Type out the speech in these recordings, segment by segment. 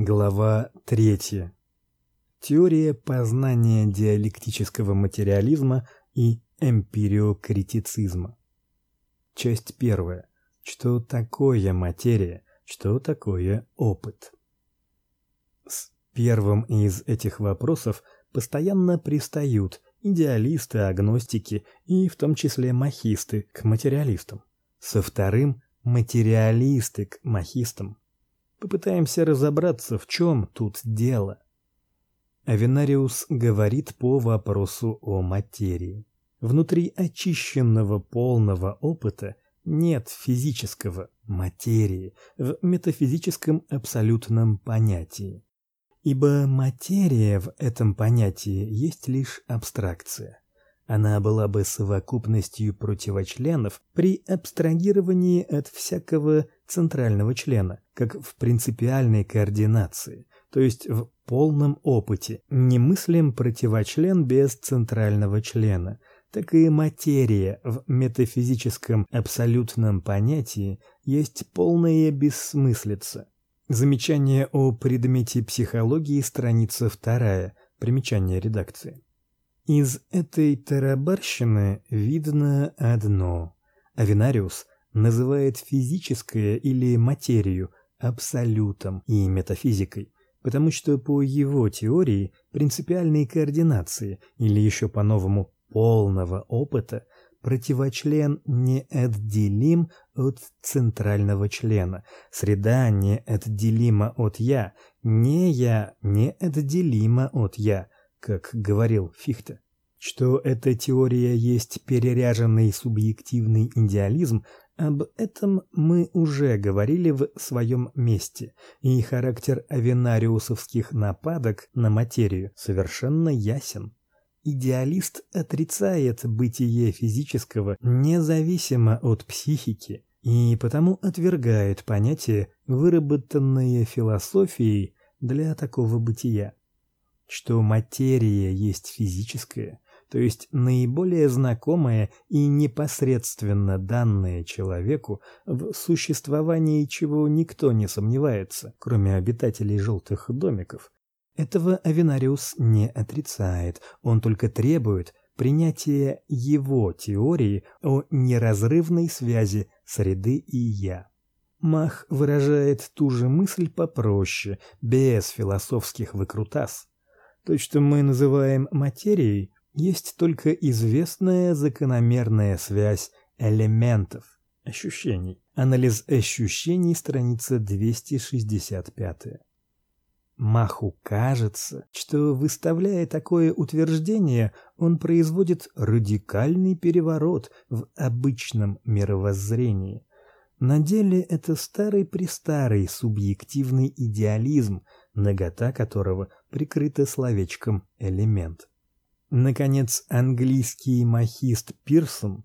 Глава 3. Теория познания диалектического материализма и эмпириокритицизма. Часть 1. Что такое материя? Что такое опыт? С первым из этих вопросов постоянно пристают идеалисты, агностики и в том числе махисты к материалистам. Со вторым материалисты к махистам. Попытаемся разобраться, в чем тут дело. Авенариус говорит по вопросу о материи. Внутри очищенного полного опыта нет физического материи в метафизическом абсолютном понятии. Ибо материя в этом понятии есть лишь абстракция. Она была бы совокупностью противочленов при абстрагировании от всякого центрального члена, как в принципиальной координации, то есть в полном опыте. Не мыслим противочлен без центрального члена, так и материя в метафизическом абсолютном понятии есть полная бессмыслица. Замечание о предмете психологии, страница 2, примечание редакции. Из этой тарабарщины видно одно. Авинариус называет физическое или материю абсолютом и метафизикой, потому что по его теории принципиальной координации или еще по-новому полного опыта противочлен неотделим от центрального члена. Среда неотделима от я, не я неотделима от я как говорил Фихте. Что эта теория есть переряженный субъективный идеализм, об этом мы уже говорили в своем месте, и характер авенариусовских нападок на материю совершенно ясен. Идеалист отрицает бытие физического независимо от психики и потому отвергает понятие, выработанное философией для такого бытия что материя есть физическая, то есть наиболее знакомая и непосредственно данная человеку, в существовании чего никто не сомневается, кроме обитателей желтых домиков. Этого Авенариус не отрицает, он только требует принятия его теории о неразрывной связи среды и я. Мах выражает ту же мысль попроще, без философских выкрутас. То, что мы называем материей, есть только известная закономерная связь элементов, ощущений. Анализ ощущений, страница 265. Маху кажется, что выставляя такое утверждение, он производит радикальный переворот в обычном мировоззрении. На деле это старый-престарый субъективный идеализм, нагота которого прикрыта словечком элемент. Наконец, английский махист Пирсон,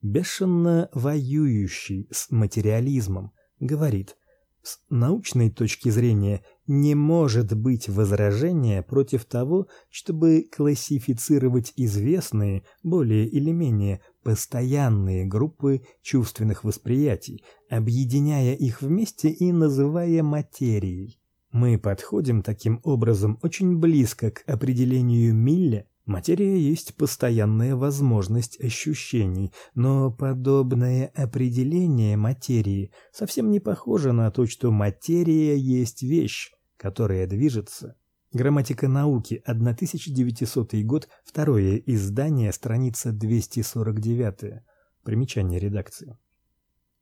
бешено воюющий с материализмом, говорит: с научной точки зрения не может быть возражения против того, чтобы классифицировать известные, более или менее постоянные группы чувственных восприятий, объединяя их вместе и называя материей. Мы подходим таким образом очень близко к определению Милля. Материя есть постоянная возможность ощущений, но подобное определение материи совсем не похоже на то, что материя есть вещь, которая движется. Грамматика науки, 1900 год, второе издание, страница 249. Примечание редакции.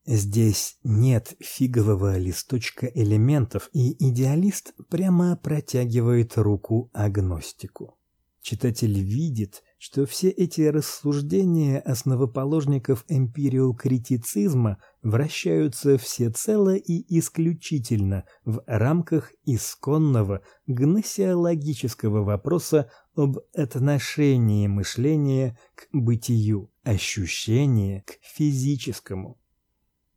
Здесь нет фигового листочка элементов, и идеалист прямо протягивает руку агностику. Читатель видит, что все эти рассуждения основоположников эмпириокритицизма вращаются всецело и исключительно в рамках исконного гносеологического вопроса об отношении мышления к бытию, ощущения к физическому.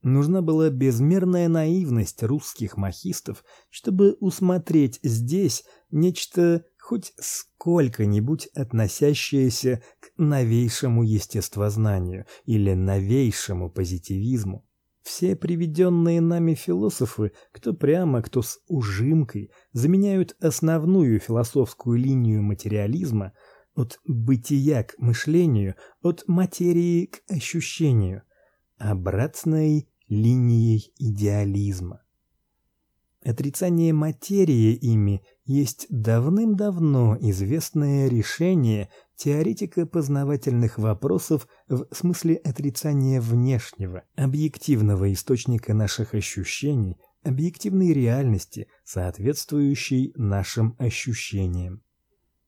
Нужна была безмерная наивность русских махистов, чтобы усмотреть здесь нечто хоть сколько-нибудь относящееся к новейшему естествознанию или новейшему позитивизму. Все приведенные нами философы, кто прямо, кто с ужимкой, заменяют основную философскую линию материализма от бытия к мышлению, от материи к ощущению, обратной линией идеализма. Отрицание материи ими есть давным-давно известное решение теоретика познавательных вопросов в смысле отрицания внешнего, объективного источника наших ощущений, объективной реальности, соответствующей нашим ощущениям.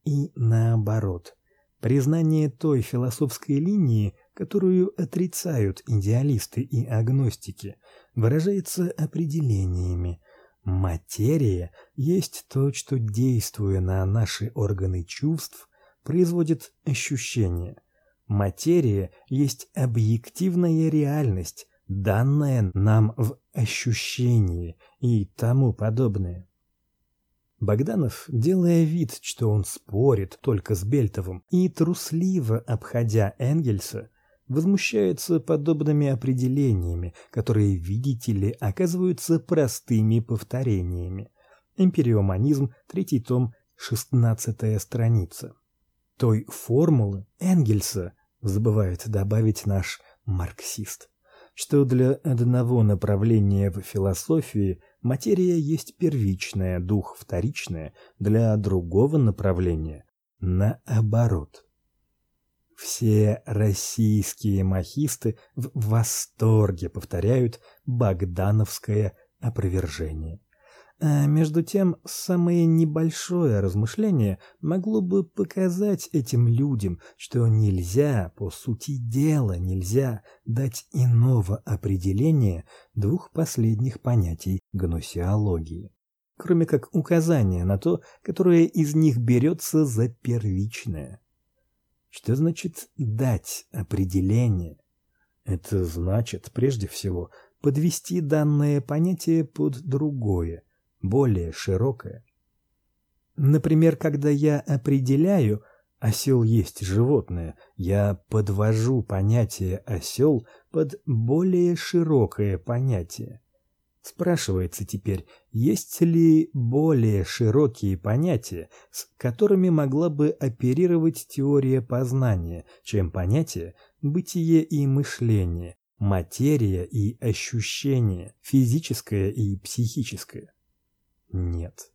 И наоборот, признание той философской линии, которую отрицают идеалисты и агностики, выражается определениями – Материя есть то, что действуя на наши органы чувств, производит ощущение. Материя есть объективная реальность, данная нам в ощущении и тому подобное. Богданов, делая вид, что он спорит только с Бельтовым и трусливо обходя Энгельса, возмущается подобными определениями, которые, видите ли, оказываются простыми повторениями. Эмпириоманизм, третий том, шестнадцатая страница. Той формулы Энгельса забывает добавить наш марксист, что для одного направления в философии материя есть первичная, дух вторичная, для другого направления наоборот. Все российские махисты в восторге повторяют богдановское опровержение. А между тем, самое небольшое размышление могло бы показать этим людям, что нельзя, по сути дела, нельзя дать иного определения двух последних понятий гносеологии, кроме как указания на то, которое из них берется за первичное. Что значит дать определение? Это значит, прежде всего, подвести данное понятие под другое, более широкое. Например, когда я определяю осел есть животное, я подвожу понятие осел под более широкое понятие. Спрашивается теперь, есть ли более широкие понятия, с которыми могла бы оперировать теория познания, чем понятия бытие и мышление, материя и ощущение, физическое и психическое? Нет.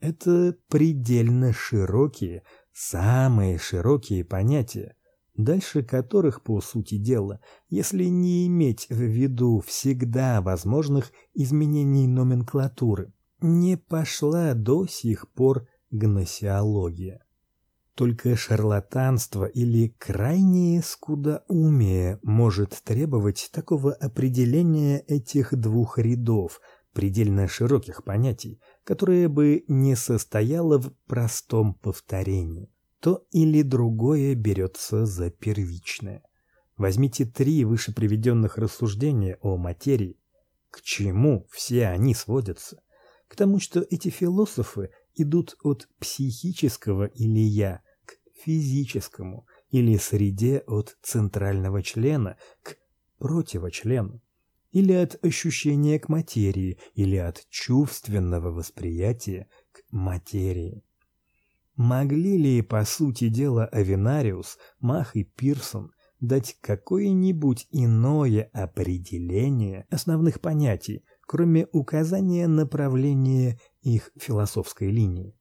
Это предельно широкие, самые широкие понятия, дальше которых, по сути дела, если не иметь в виду всегда возможных изменений номенклатуры, не пошла до сих пор гносеология. Только шарлатанство или крайнее скудоумие может требовать такого определения этих двух рядов предельно широких понятий, которое бы не состояло в простом повторении то или другое берется за первичное. Возьмите три выше приведенных рассуждения о материи. К чему все они сводятся? К тому, что эти философы идут от психического или я к физическому или среде от центрального члена к противочлену, или от ощущения к материи, или от чувственного восприятия к материи. Могли ли, по сути дела, Авенариус, Мах и Пирсон дать какое-нибудь иное определение основных понятий, кроме указания направления их философской линии?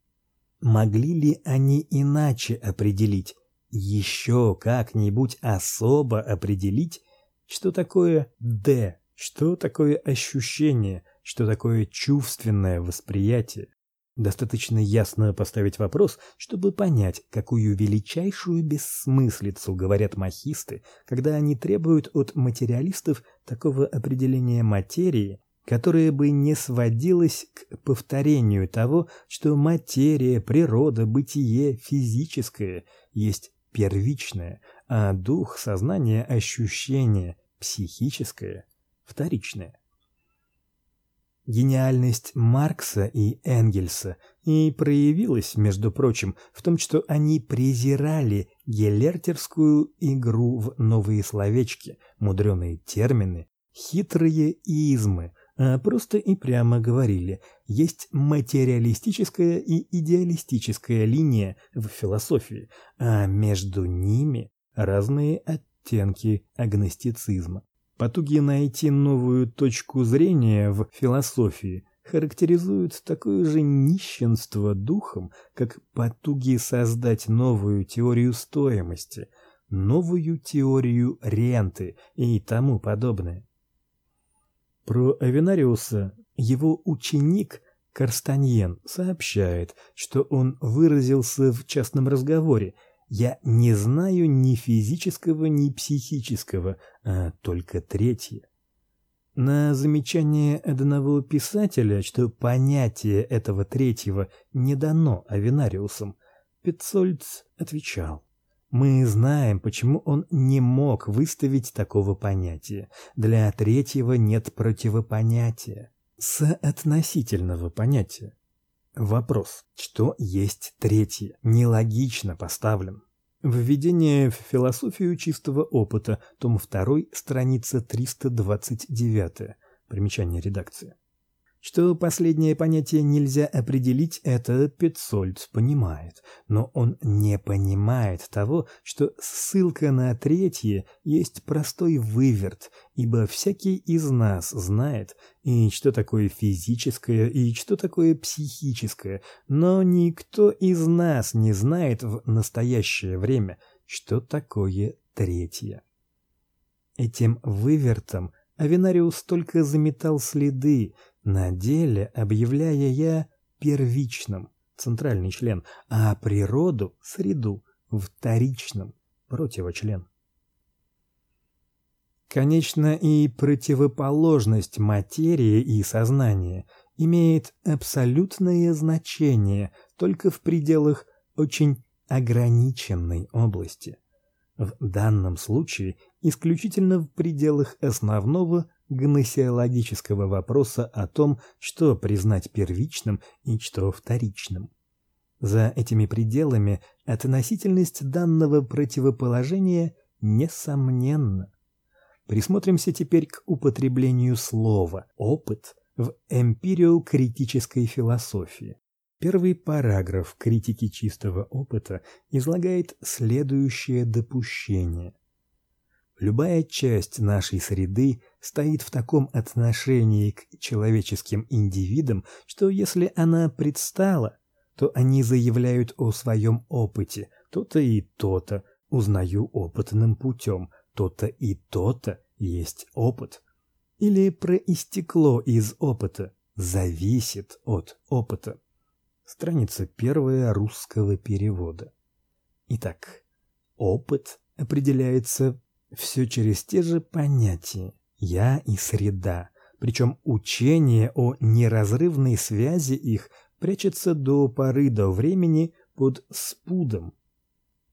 Могли ли они иначе определить, еще как-нибудь особо определить, что такое «д», что такое ощущение, что такое чувственное восприятие? Достаточно ясно поставить вопрос, чтобы понять, какую величайшую бессмыслицу говорят махисты, когда они требуют от материалистов такого определения материи, которое бы не сводилось к повторению того, что материя, природа, бытие физическое есть первичное, а дух, сознание, ощущение психическое вторичное гениальность Маркса и Энгельса и проявилась, между прочим, в том, что они презирали гелертерскую игру в новые словечки, мудреные термины, хитрые измы, а просто и прямо говорили: есть материалистическая и идеалистическая линия в философии, а между ними разные оттенки агностицизма. Потуги найти новую точку зрения в философии характеризуют такое же нищенство духом, как потуги создать новую теорию стоимости, новую теорию ренты и тому подобное. Про Авенариуса его ученик Карстаньен сообщает, что он выразился в частном разговоре: "Я не знаю ни физического, ни психического, а только третье". На замечание одного писателя, что понятие этого третьего не дано Авенариусом, Пецольц отвечал: мы знаем, почему он не мог выставить такого понятия. Для третьего нет противопонятия, соотносительного понятия. Вопрос: что есть третье, нелогично поставлен. Введение в философию чистого опыта, том 2, страница 329. Примечание редакции. Что последнее понятие нельзя определить, это Петцольд понимает, но он не понимает того, что ссылка на третье есть простой выверт, ибо всякий из нас знает, и что такое физическое, и что такое психическое, но никто из нас не знает в настоящее время, что такое третье. Этим вывертом Авенариус только заметал следы, на деле объявляя я первичным, центральный член, а природу, среду, вторичным, противочлен. Конечно, и противоположность материи и сознания имеет абсолютное значение только в пределах очень ограниченной области. В данном случае исключительно в пределах основного гносеологического вопроса о том, что признать первичным и что вторичным. За этими пределами относительность данного противоположения несомненна. Присмотримся теперь к употреблению слова опыт в эмпириокритической философии. Первый параграф критики чистого опыта излагает следующее допущение: Любая часть нашей среды стоит в таком отношении к человеческим индивидам, что если она предстала, то они заявляют о своем опыте, то-то и то-то, узнаю опытным путем, то-то и то-то есть опыт. Или проистекло из опыта, зависит от опыта. Страница первая русского перевода. Итак, опыт определяется все через те же понятия я и среда. Причем учение о неразрывной связи их прячется до поры до времени под спудом.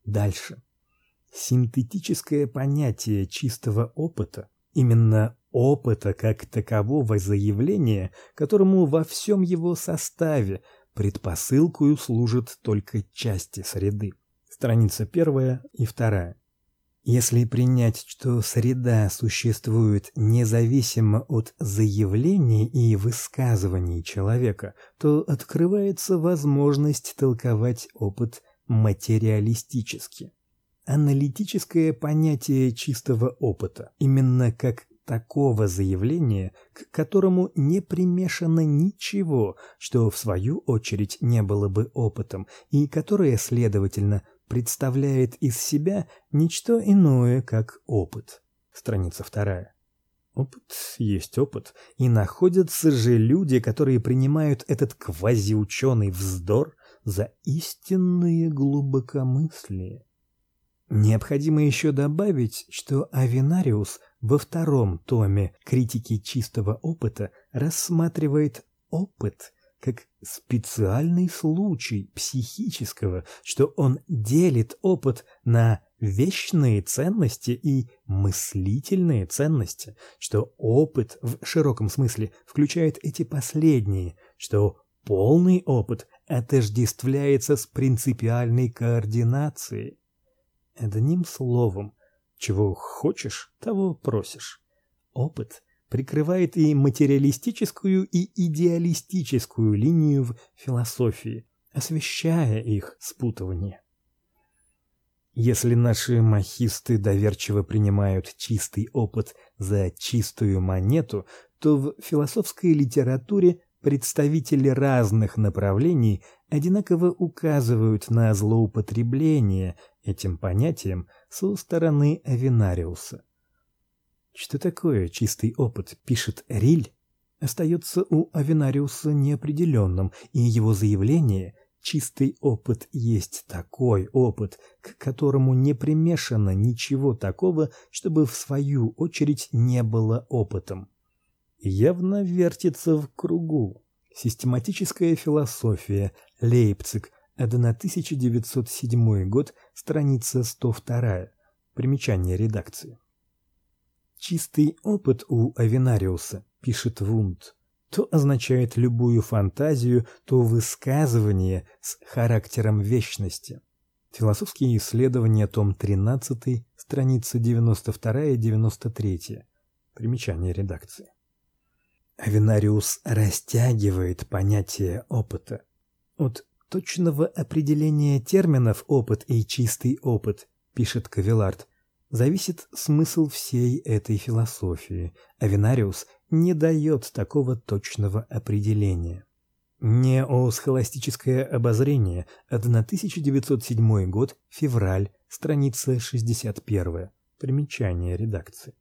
Дальше. Синтетическое понятие чистого опыта, именно опыта как такового заявления, которому во всем его составе предпосылкою служит только части среды. Страница первая и вторая. Если принять, что среда существует независимо от заявлений и высказываний человека, то открывается возможность толковать опыт материалистически. Аналитическое понятие чистого опыта именно как такого заявления, к которому не примешано ничего, что в свою очередь не было бы опытом, и которое, следовательно, представляет из себя ничто иное, как опыт. Страница вторая. Опыт есть опыт, и находятся же люди, которые принимают этот квазиученый вздор за истинное глубокомыслие. Необходимо еще добавить, что Авенариус во втором томе Критики чистого опыта рассматривает опыт как специальный случай психического, что он делит опыт на вечные ценности и мыслительные ценности, что опыт в широком смысле включает эти последние, что полный опыт отождествляется с принципиальной координацией. Одним словом, чего хочешь, того просишь. Опыт прикрывает и материалистическую, и идеалистическую линию в философии, освещая их спутывание. Если наши махисты доверчиво принимают чистый опыт за чистую монету, то в философской литературе представители разных направлений одинаково указывают на злоупотребление этим понятием со стороны Авенариуса. Что такое чистый опыт, пишет Риль, остается у Авенариуса неопределенным, и его заявление чистый опыт есть такой опыт, к которому не примешано ничего такого, чтобы в свою очередь не было опытом. Явно вертится в кругу. Систематическая философия, Лейпциг, 1907 год, страница 102. Примечание редакции. Чистый опыт у Авенариуса, пишет Вунд, то означает любую фантазию, то высказывание с характером вечности. Философские исследования, том 13, страница 92-93. Примечание редакции. Авенариус растягивает понятие опыта от точного определения терминов опыт и чистый опыт, пишет Кавилард, зависит смысл всей этой философии. Авенариус не дает такого точного определения. Неосхоластическое обозрение, 1907 год, февраль, страница 61. Примечание редакции.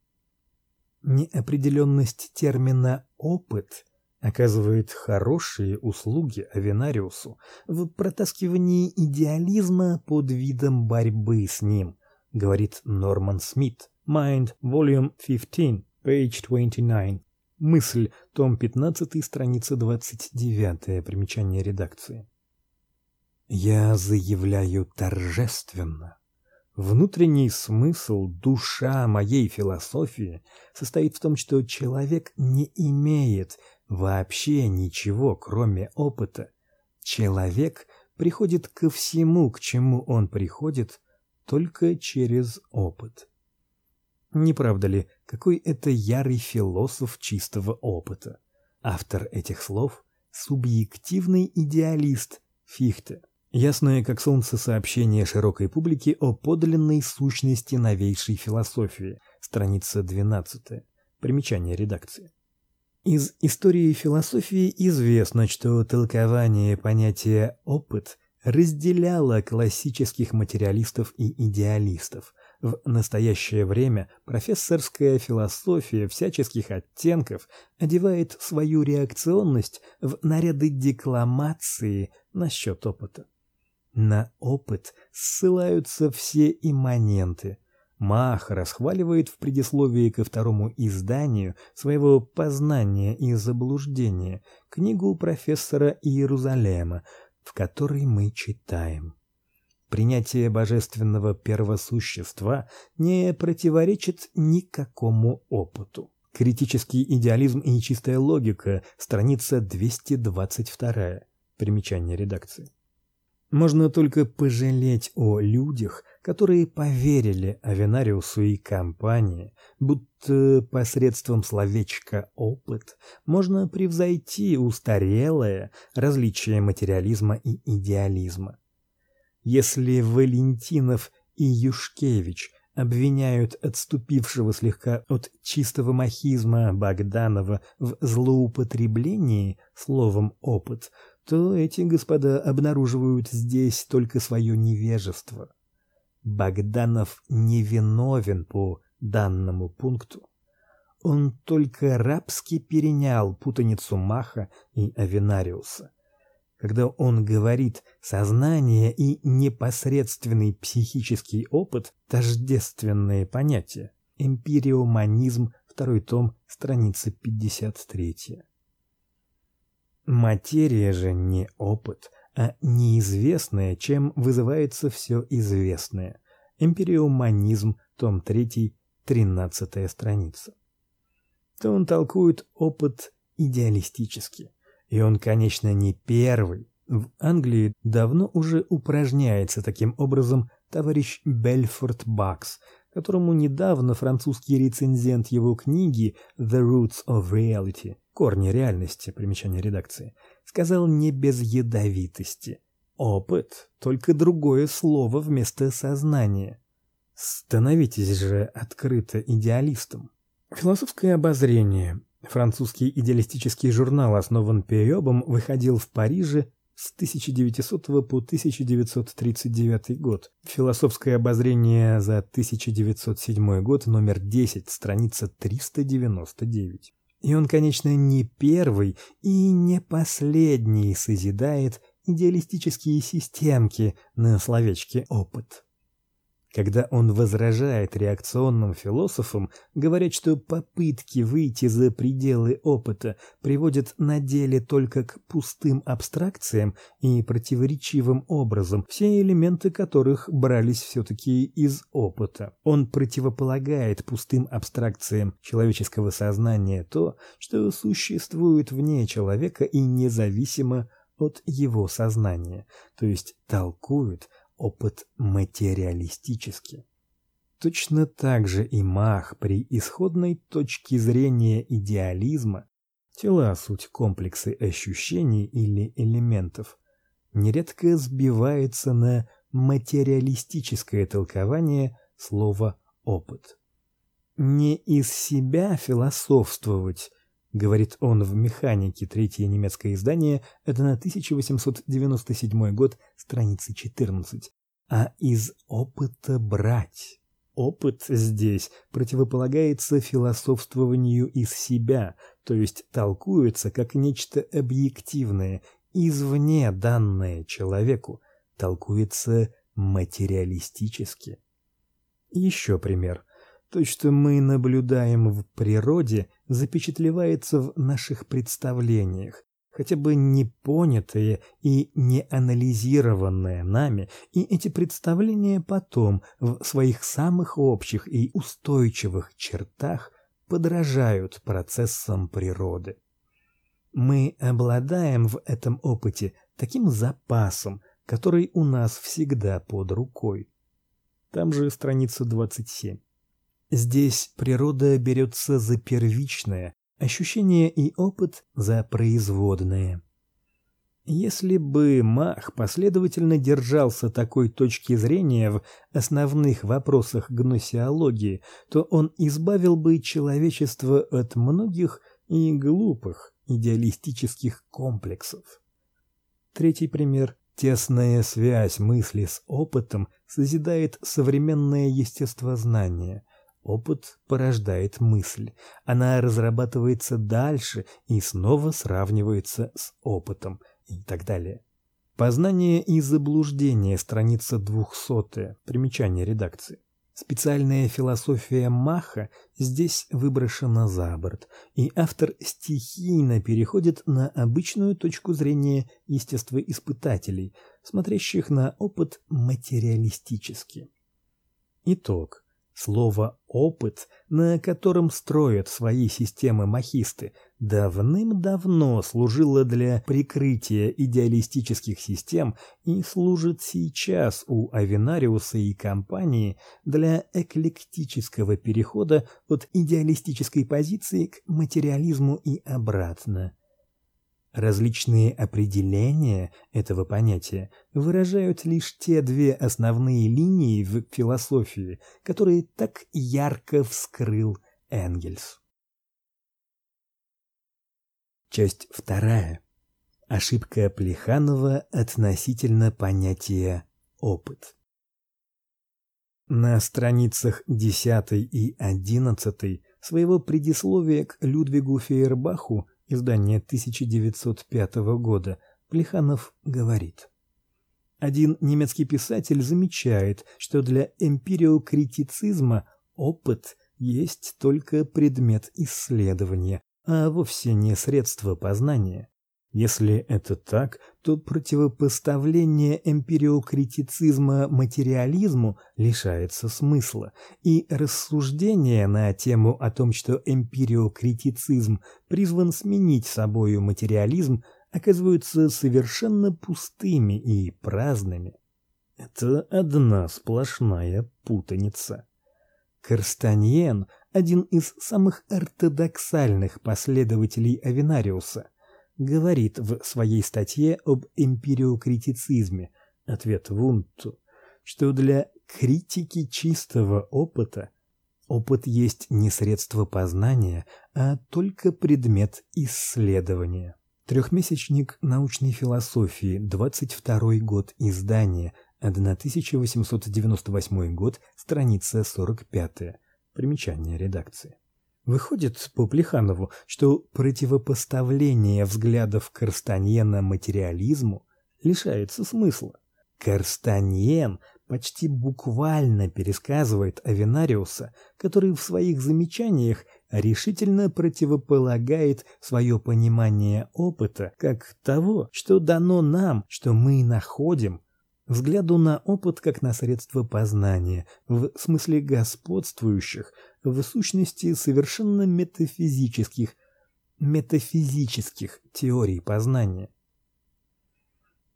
Неопределенность термина опыт оказывает хорошие услуги Авенариусу в протаскивании идеализма под видом борьбы с ним говорит Норман Смит. Mind, Volume 15, page 29. Мысль, том 15, страница 29, примечание редакции. Я заявляю торжественно. Внутренний смысл, душа моей философии состоит в том, что человек не имеет вообще ничего, кроме опыта. Человек приходит ко всему, к чему он приходит, только через опыт. Не правда ли, какой это ярый философ чистого опыта? Автор этих слов субъективный идеалист Фихте. Ясное как солнце сообщение широкой публике о подлинной сущности новейшей философии. Страница 12. Примечание редакции. Из истории философии известно, что толкование понятия опыт разделяла классических материалистов и идеалистов. В настоящее время профессорская философия всяческих оттенков одевает свою реакционность в наряды декламации насчет опыта. На опыт ссылаются все имманенты. Мах расхваливает в предисловии ко второму изданию своего «Познания и заблуждения» книгу профессора Иерусалима, в которой мы читаем. Принятие божественного первосущества не противоречит никакому опыту. Критический идеализм и чистая логика, страница 222. Примечание редакции. Можно только пожалеть о людях, которые поверили Авенариусу и компании, будто посредством словечка опыт можно превзойти устарелое различие материализма и идеализма. Если Валентинов и Юшкевич обвиняют отступившего слегка от чистого махизма Богданова в злоупотреблении словом опыт, то эти господа обнаруживают здесь только свое невежество. Богданов не виновен по данному пункту. Он только рабски перенял путаницу Маха и Авенариуса. Когда он говорит «сознание» и «непосредственный психический опыт» – тождественные понятия. Эмпириоманизм, второй том, страница 53. Материя же не опыт, а неизвестное, чем вызывается все известное. Эмпириоманизм, том 3, 13 страница. То он толкует опыт идеалистически, и он, конечно, не первый. В Англии давно уже упражняется таким образом товарищ Бельфорд Бакс, которому недавно французский рецензент его книги The Roots of Reality Корни реальности, примечание редакции, сказал не без ядовитости. Опыт только другое слово вместо сознания. Становитесь же открыто идеалистом. Философское обозрение. Французский идеалистический журнал основан Пиёбом, выходил в Париже с 1900 по 1939 год. Философское обозрение за 1907 год, номер 10, страница 399. И он, конечно, не первый и не последний созидает идеалистические системки на словечке опыт когда он возражает реакционным философам, говоря, что попытки выйти за пределы опыта приводят на деле только к пустым абстракциям и противоречивым образом, все элементы которых брались все таки из опыта. Он противополагает пустым абстракциям человеческого сознания то, что существует вне человека и независимо от его сознания, то есть толкует опыт материалистический. Точно так же и Мах при исходной точке зрения идеализма тела суть комплексы ощущений или элементов нередко сбивается на материалистическое толкование слова опыт. Не из себя философствовать, говорит он в Механике, третье немецкое издание, это на 1897 год, страница 14, а из опыта брать. Опыт здесь противополагается философствованию из себя, то есть толкуется как нечто объективное, извне данное человеку, толкуется материалистически. Еще пример. То, что мы наблюдаем в природе, запечатлевается в наших представлениях, хотя бы не понятые и не анализированные нами, и эти представления потом в своих самых общих и устойчивых чертах подражают процессам природы. Мы обладаем в этом опыте таким запасом, который у нас всегда под рукой. Там же страница 27. Здесь природа берется за первичное, ощущение и опыт за производное. Если бы Мах последовательно держался такой точки зрения в основных вопросах гносеологии, то он избавил бы человечество от многих и глупых идеалистических комплексов. Третий пример Тесная связь мысли с опытом созидает современное естествознание, Опыт порождает мысль. Она разрабатывается дальше и снова сравнивается с опытом и так далее. Познание и заблуждение, страница 200. Примечание редакции. Специальная философия Маха здесь выброшена за борт, и автор стихийно переходит на обычную точку зрения естествоиспытателей, смотрящих на опыт материалистически. Итог. Слово опыт, на котором строят свои системы махисты, давным-давно служило для прикрытия идеалистических систем и служит сейчас у Авинариуса и компании для эклектического перехода от идеалистической позиции к материализму и обратно. Различные определения этого понятия выражают лишь те две основные линии в философии, которые так ярко вскрыл Энгельс. Часть вторая. Ошибка Плеханова относительно понятия опыт. На страницах 10 и 11 своего предисловия к Людвигу Фейербаху издание 1905 года, Плеханов говорит: один немецкий писатель замечает, что для эмпириокритицизма опыт есть только предмет исследования, а вовсе не средство познания. Если это так, то противопоставление эмпириокритицизма материализму лишается смысла, и рассуждения на тему о том, что эмпириокритицизм призван сменить собою материализм, оказываются совершенно пустыми и праздными. Это одна сплошная путаница. Карстаньен, один из самых ортодоксальных последователей Авенариуса, говорит в своей статье об эмпириокритицизме Ответ Вунту, что для критики чистого опыта опыт есть не средство познания, а только предмет исследования. Трехмесячник научной философии, 22 год издания, 1898 год, страница 45. Примечание редакции. Выходит по Плеханову, что противопоставление взглядов Карстаньена материализму лишается смысла. Карстаньен почти буквально пересказывает Авенариуса, который в своих замечаниях решительно противополагает свое понимание опыта как того, что дано нам, что мы находим, взгляду на опыт как на средство познания, в смысле господствующих, в сущности совершенно метафизических, метафизических теорий познания.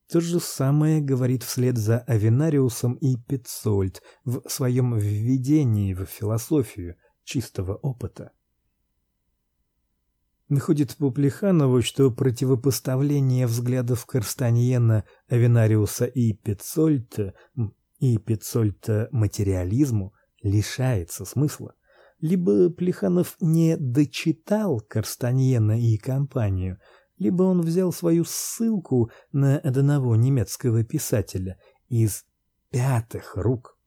То же самое говорит вслед за Авенариусом и Петцольд в своем введении в философию чистого опыта. Находит по что противопоставление взглядов Карстаньена, Авенариуса и Петцольта и Петцольта материализму лишается смысла. Либо Плеханов не дочитал Карстаньена и компанию, либо он взял свою ссылку на одного немецкого писателя из пятых рук.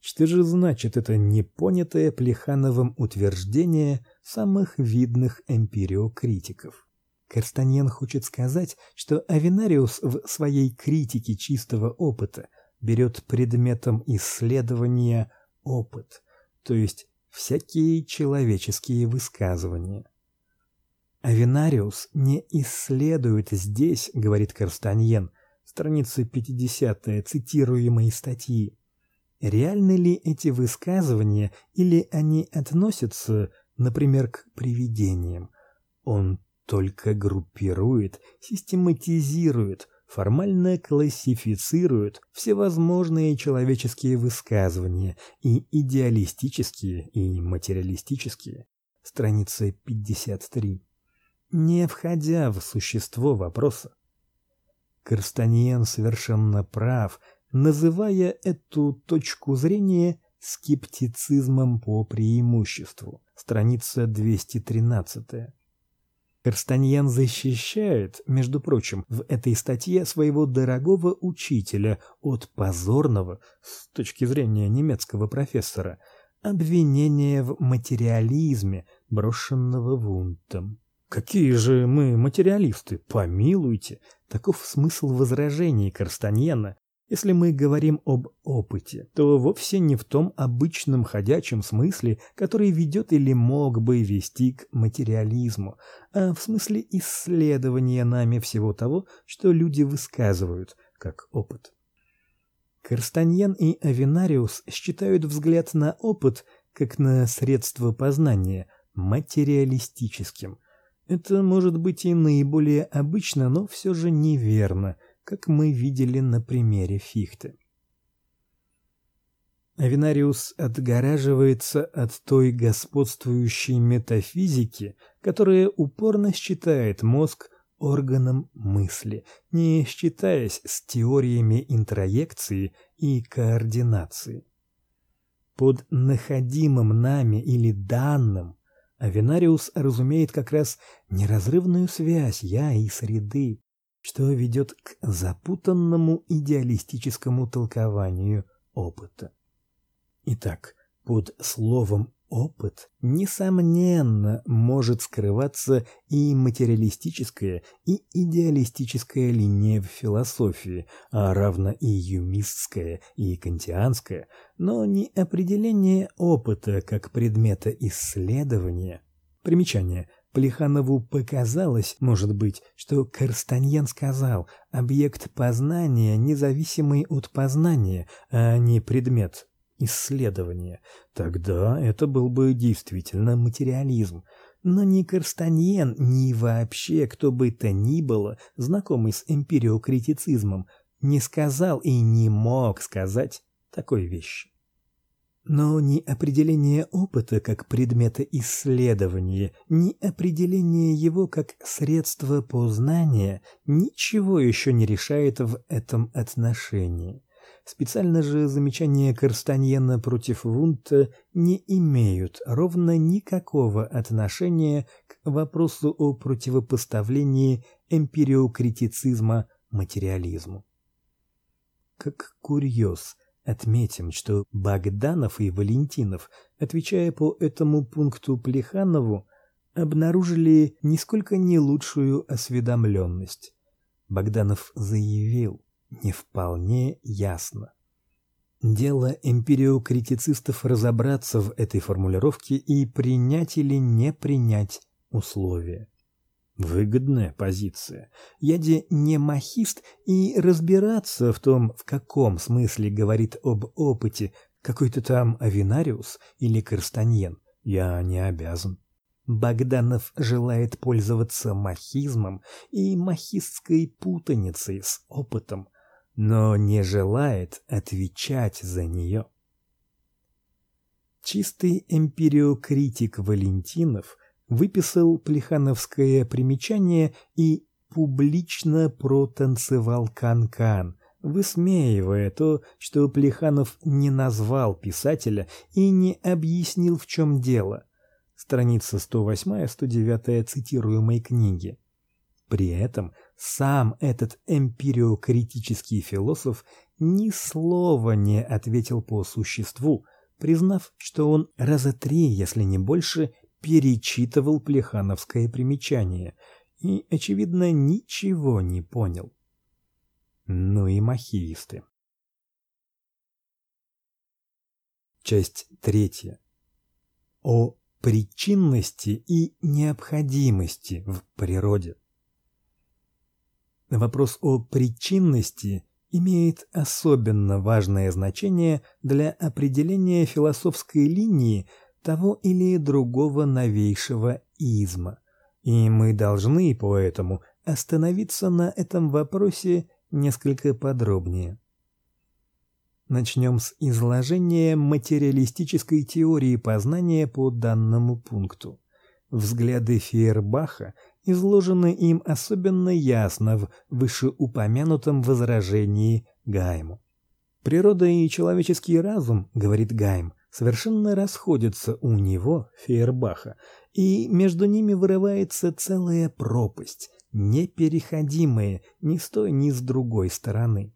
Что же значит это непонятое Плехановым утверждение самых видных эмпириокритиков? Карстаньен хочет сказать, что Авенариус в своей критике чистого опыта берет предметом исследования опыт, то есть всякие человеческие высказывания. Авенариус не исследует здесь, говорит Карстаньен, страница 50 цитируемой статьи. Реальны ли эти высказывания или они относятся, например, к привидениям? Он только группирует, систематизирует, формально классифицирует всевозможные человеческие высказывания и идеалистические, и материалистические. Страница 53 не входя в существо вопроса. Карстаньен совершенно прав, называя эту точку зрения скептицизмом по преимуществу. Страница 213. Карстаньен защищает, между прочим, в этой статье своего дорогого учителя от позорного, с точки зрения немецкого профессора, обвинения в материализме, брошенного Вунтом. Какие же мы материалисты, помилуйте. Таков смысл возражений Карстаньена. Если мы говорим об опыте, то вовсе не в том обычном ходячем смысле, который ведет или мог бы вести к материализму, а в смысле исследования нами всего того, что люди высказывают как опыт. Карстаньен и Авенариус считают взгляд на опыт как на средство познания материалистическим – это может быть и наиболее обычно, но все же неверно, как мы видели на примере Фихте. Авенариус отгораживается от той господствующей метафизики, которая упорно считает мозг органом мысли, не считаясь с теориями интроекции и координации. Под находимым нами или данным Авенариус разумеет как раз неразрывную связь я и среды, что ведет к запутанному идеалистическому толкованию опыта. Итак, под словом опыт несомненно может скрываться и материалистическая, и идеалистическая линия в философии, а равно и юмистская, и кантианская, но не определение опыта как предмета исследования. Примечание Плеханову показалось, может быть, что Карстаньян сказал: объект познания независимый от познания, а не предмет исследования, тогда это был бы действительно материализм. Но ни Карстаньен, ни вообще кто бы то ни было, знакомый с эмпириокритицизмом, не сказал и не мог сказать такой вещи. Но ни определение опыта как предмета исследования, ни определение его как средства познания ничего еще не решает в этом отношении. Специально же замечания Карстаньена против Вунта не имеют ровно никакого отношения к вопросу о противопоставлении эмпириокритицизма материализму. Как курьез отметим, что Богданов и Валентинов, отвечая по этому пункту Плеханову, обнаружили нисколько не лучшую осведомленность. Богданов заявил: не вполне ясно. Дело эмпириокритицистов разобраться в этой формулировке и принять или не принять условия. Выгодная позиция. Я де не махист и разбираться в том, в каком смысле говорит об опыте какой-то там Авинариус или Карстаньен, я не обязан. Богданов желает пользоваться махизмом и махистской путаницей с опытом, но не желает отвечать за нее. Чистый эмпириокритик Валентинов выписал плехановское примечание и публично протанцевал канкан, высмеивая то, что Плеханов не назвал писателя и не объяснил, в чем дело. Страница 108-109 цитируемой книги. При этом сам этот эмпириокритический философ ни слова не ответил по существу, признав, что он раза три, если не больше, перечитывал плехановское примечание и очевидно ничего не понял. Ну и махиисты. Часть третья. О причинности и необходимости в природе. Вопрос о причинности имеет особенно важное значение для определения философской линии того или другого новейшего изма. И мы должны поэтому остановиться на этом вопросе несколько подробнее. Начнем с изложения материалистической теории познания по данному пункту. Взгляды Фейербаха изложены им особенно ясно в вышеупомянутом возражении Гайму. Природа и человеческий разум, говорит Гайм, совершенно расходятся у него, Фейербаха, и между ними вырывается целая пропасть, непереходимая ни с той, ни с другой стороны.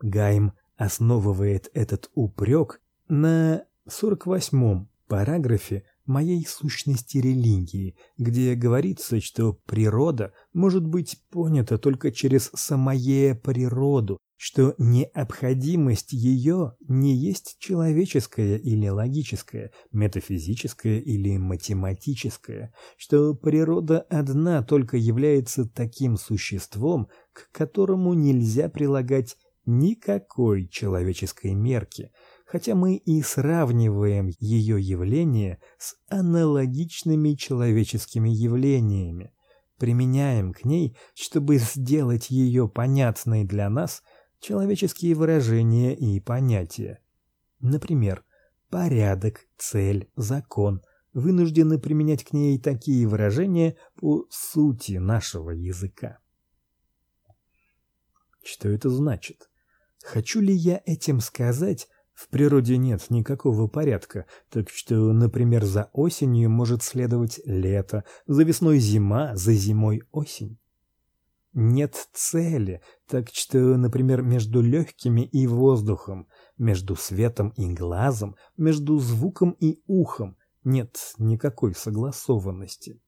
Гайм основывает этот упрек на 48-м параграфе моей сущности религии, где говорится, что природа может быть понята только через самое природу, что необходимость ее не есть человеческая или логическая, метафизическая или математическая, что природа одна только является таким существом, к которому нельзя прилагать никакой человеческой мерки, хотя мы и сравниваем ее явления с аналогичными человеческими явлениями, применяем к ней, чтобы сделать ее понятной для нас, человеческие выражения и понятия. Например, порядок, цель, закон вынуждены применять к ней такие выражения по сути нашего языка. Что это значит? Хочу ли я этим сказать, в природе нет никакого порядка, так что, например, за осенью может следовать лето, за весной зима, за зимой осень. Нет цели, так что, например, между легкими и воздухом, между светом и глазом, между звуком и ухом нет никакой согласованности.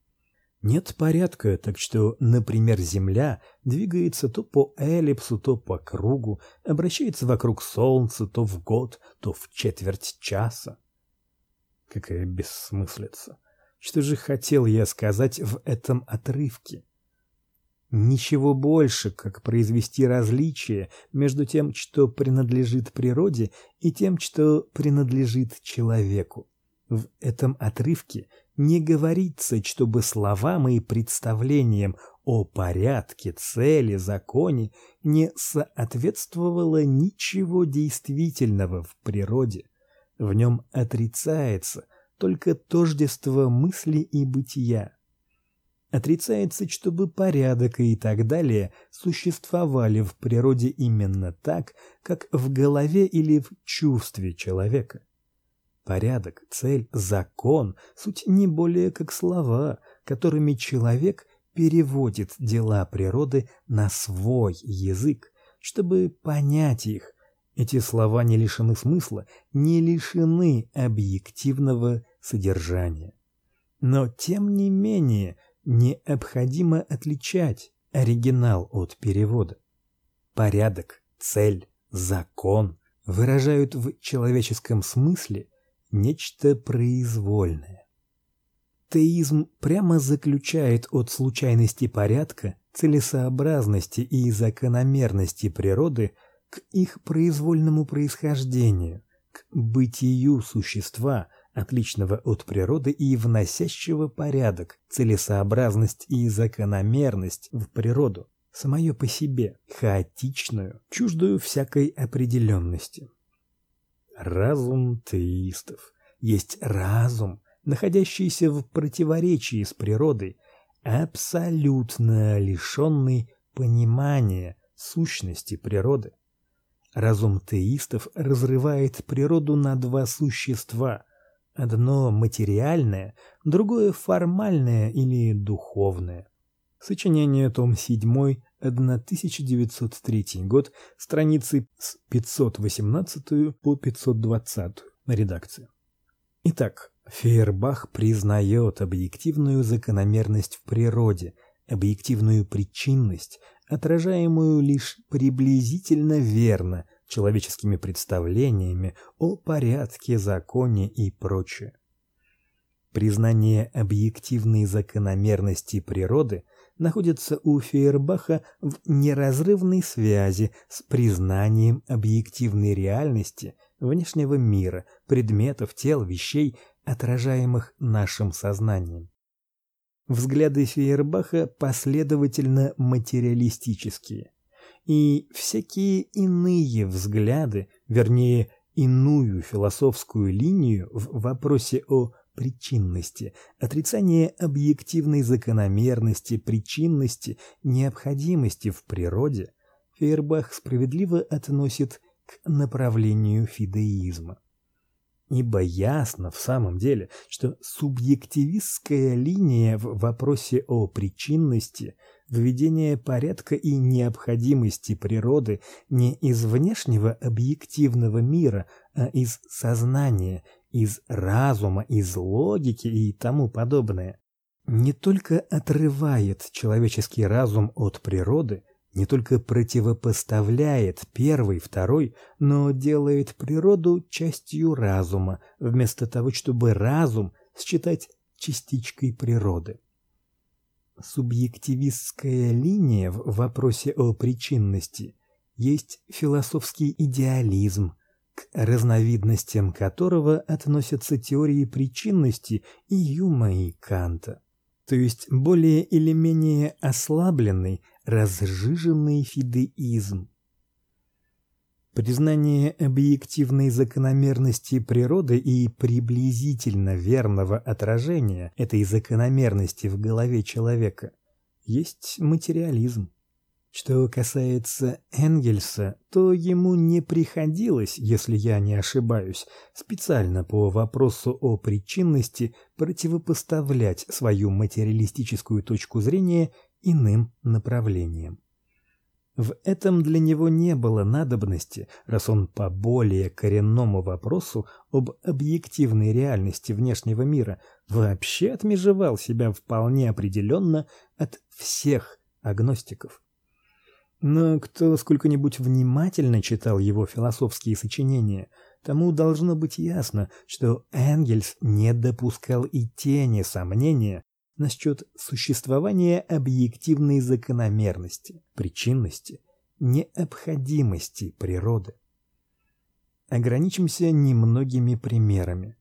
Нет порядка, так что, например, Земля двигается то по эллипсу, то по кругу, обращается вокруг Солнца то в год, то в четверть часа. Какая бессмыслица. Что же хотел я сказать в этом отрывке? Ничего больше, как произвести различие между тем, что принадлежит природе, и тем, что принадлежит человеку. В этом отрывке не говорится, чтобы словам и представлениям о порядке, цели, законе не соответствовало ничего действительного в природе. В нем отрицается только тождество мысли и бытия. Отрицается, чтобы порядок и так далее существовали в природе именно так, как в голове или в чувстве человека. Порядок, цель, закон суть не более как слова, которыми человек переводит дела природы на свой язык, чтобы понять их. Эти слова не лишены смысла, не лишены объективного содержания. Но тем не менее необходимо отличать оригинал от перевода. Порядок, цель, закон выражают в человеческом смысле нечто произвольное. Теизм прямо заключает от случайности порядка, целесообразности и закономерности природы к их произвольному происхождению, к бытию существа, отличного от природы и вносящего порядок, целесообразность и закономерность в природу, самое по себе, хаотичную, чуждую всякой определенности. Разум теистов есть разум, находящийся в противоречии с природой, абсолютно лишенный понимания сущности природы. Разум теистов разрывает природу на два существа, Одно материальное, другое формальное или духовное. Сочинение, том 7, 1903 год, страницы с 518 по 520. Редакция. Итак, Фейербах признает объективную закономерность в природе, объективную причинность, отражаемую лишь приблизительно верно – человеческими представлениями о порядке, законе и прочее. Признание объективной закономерности природы находится у Фейербаха в неразрывной связи с признанием объективной реальности внешнего мира, предметов, тел, вещей, отражаемых нашим сознанием. Взгляды Фейербаха последовательно материалистические и всякие иные взгляды, вернее, иную философскую линию в вопросе о причинности, отрицание объективной закономерности, причинности, необходимости в природе, Фейербах справедливо относит к направлению фидеизма. Ибо ясно в самом деле, что субъективистская линия в вопросе о причинности – введение порядка и необходимости природы не из внешнего объективного мира, а из сознания, из разума, из логики и тому подобное. Не только отрывает человеческий разум от природы, не только противопоставляет первый, второй, но делает природу частью разума, вместо того, чтобы разум считать частичкой природы субъективистская линия в вопросе о причинности есть философский идеализм, к разновидностям которого относятся теории причинности и Юма и Канта, то есть более или менее ослабленный, разжиженный фидеизм. Признание объективной закономерности природы и приблизительно верного отражения этой закономерности в голове человека есть материализм. Что касается Энгельса, то ему не приходилось, если я не ошибаюсь, специально по вопросу о причинности противопоставлять свою материалистическую точку зрения иным направлениям. В этом для него не было надобности, раз он по более коренному вопросу об объективной реальности внешнего мира вообще отмежевал себя вполне определенно от всех агностиков. Но кто сколько-нибудь внимательно читал его философские сочинения, тому должно быть ясно, что Энгельс не допускал и тени сомнения насчет существования объективной закономерности, причинности, необходимости природы. Ограничимся немногими примерами.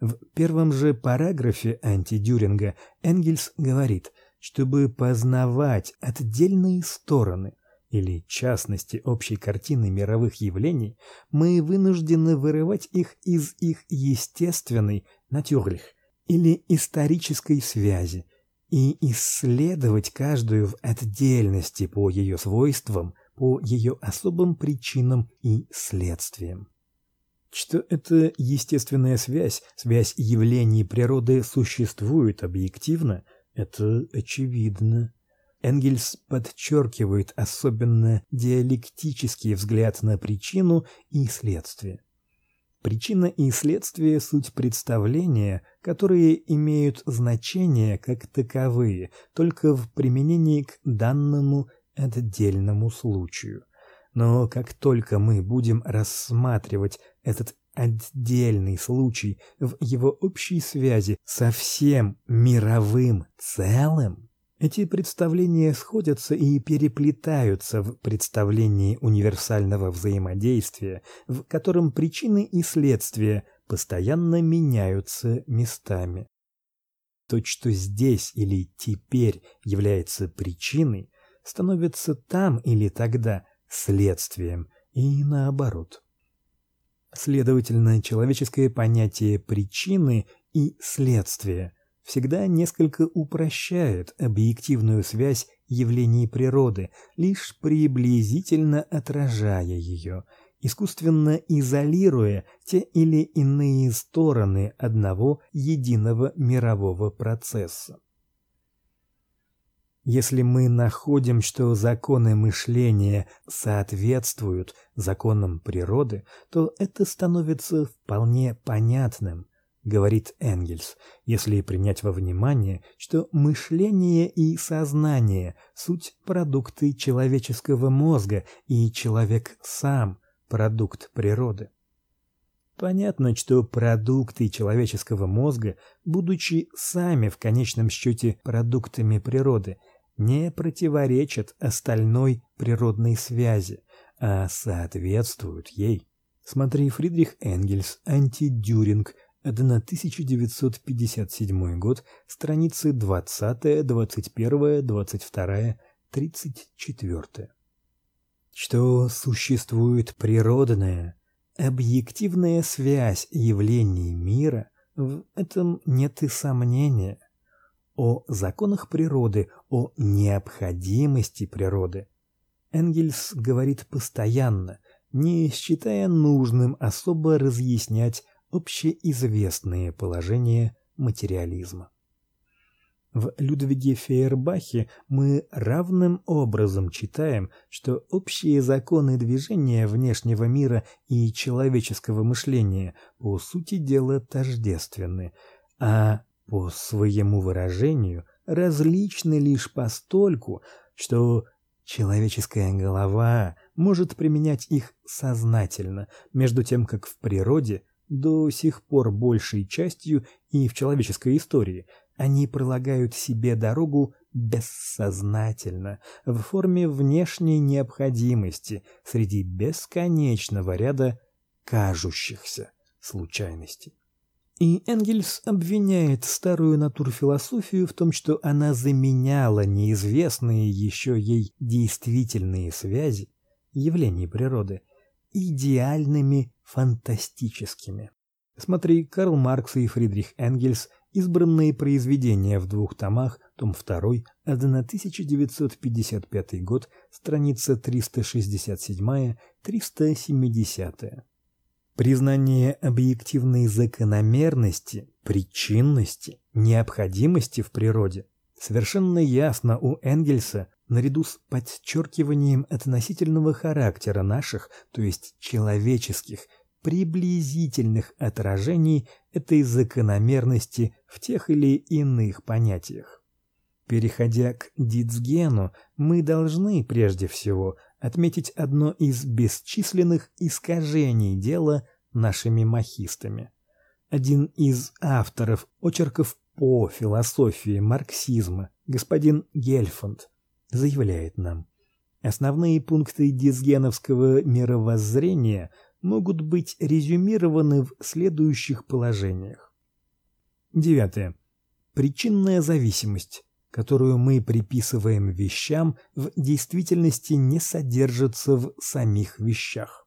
В первом же параграфе антидюринга Энгельс говорит, чтобы познавать отдельные стороны, или частности общей картины мировых явлений, мы вынуждены вырывать их из их естественной, натюрлих, или исторической связи и исследовать каждую в отдельности по ее свойствам, по ее особым причинам и следствиям. Что эта естественная связь, связь явлений природы существует объективно, это очевидно. Энгельс подчеркивает особенно диалектический взгляд на причину и следствие. Причина и следствие суть представления, которые имеют значение как таковые только в применении к данному отдельному случаю. Но как только мы будем рассматривать этот отдельный случай в его общей связи со всем мировым целым, эти представления сходятся и переплетаются в представлении универсального взаимодействия, в котором причины и следствия постоянно меняются местами. То, что здесь или теперь является причиной, становится там или тогда следствием, и наоборот. Следовательно, человеческое понятие причины и следствия всегда несколько упрощает объективную связь явлений природы, лишь приблизительно отражая ее, искусственно изолируя те или иные стороны одного единого мирового процесса. Если мы находим, что законы мышления соответствуют законам природы, то это становится вполне понятным говорит Энгельс, если принять во внимание, что мышление и сознание суть продукты человеческого мозга, и человек сам продукт природы. Понятно, что продукты человеческого мозга, будучи сами в конечном счете продуктами природы, не противоречат остальной природной связи, а соответствуют ей. Смотри Фридрих Энгельс, Антидюринг, 1957 год, страницы 20, 21, 22, 34. Что существует природная, объективная связь явлений мира, в этом нет и сомнения. О законах природы, о необходимости природы Энгельс говорит постоянно, не считая нужным особо разъяснять общеизвестные положения материализма. В Людвиге Фейербахе мы равным образом читаем, что общие законы движения внешнего мира и человеческого мышления по сути дела тождественны, а по своему выражению различны лишь постольку, что человеческая голова может применять их сознательно, между тем как в природе до сих пор большей частью и в человеческой истории они пролагают себе дорогу бессознательно, в форме внешней необходимости среди бесконечного ряда кажущихся случайностей. И Энгельс обвиняет старую натурфилософию в том, что она заменяла неизвестные еще ей действительные связи явлений природы идеальными фантастическими. Смотри Карл Маркс и Фридрих Энгельс Избранные произведения в двух томах, том 2, 1955 год, страница 367-370. Признание объективной закономерности, причинности, необходимости в природе совершенно ясно у Энгельса наряду с подчеркиванием относительного характера наших, то есть человеческих, приблизительных отражений этой закономерности в тех или иных понятиях. Переходя к Дицгену, мы должны прежде всего отметить одно из бесчисленных искажений дела нашими махистами. Один из авторов очерков по философии марксизма, господин Гельфанд, заявляет нам: основные пункты дисгеновского мировоззрения могут быть резюмированы в следующих положениях. Девятое. Причинная зависимость, которую мы приписываем вещам, в действительности не содержится в самих вещах.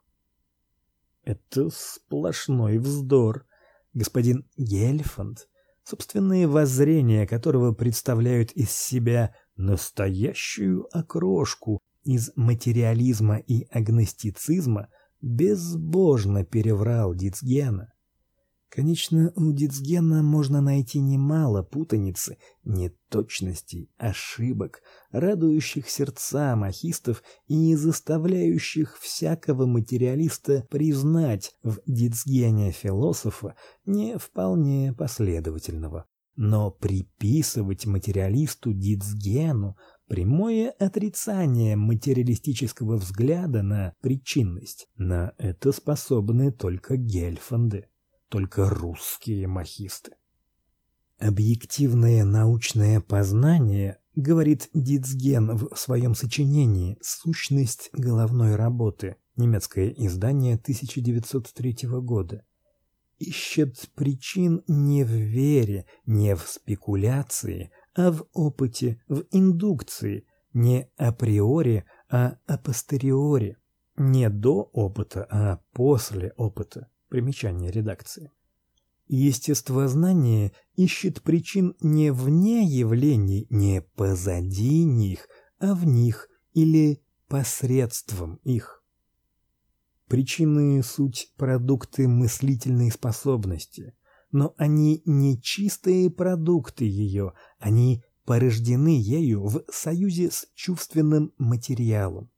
Это сплошной вздор. Господин Гельфанд, собственные воззрения которого представляют из себя настоящую окрошку из материализма и агностицизма, безбожно переврал Дицгена. Конечно, у Дицгена можно найти немало путаницы, неточностей, ошибок, радующих сердца махистов и заставляющих всякого материалиста признать в Дицгене философа не вполне последовательного. Но приписывать материалисту Дицгену прямое отрицание материалистического взгляда на причинность, на это способны только гельфанды только русские махисты. Объективное научное познание, говорит Дицген в своем сочинении Сущность головной работы, немецкое издание 1903 года, ищет причин не в вере, не в спекуляции, а в опыте, в индукции, не априори, а апостериори, не до опыта, а после опыта. Примечание редакции. Естествознание ищет причин не вне явлений, не позади них, а в них или посредством их. Причины суть продукты мыслительной способности, но они не чистые продукты ее, они порождены ею в союзе с чувственным материалом.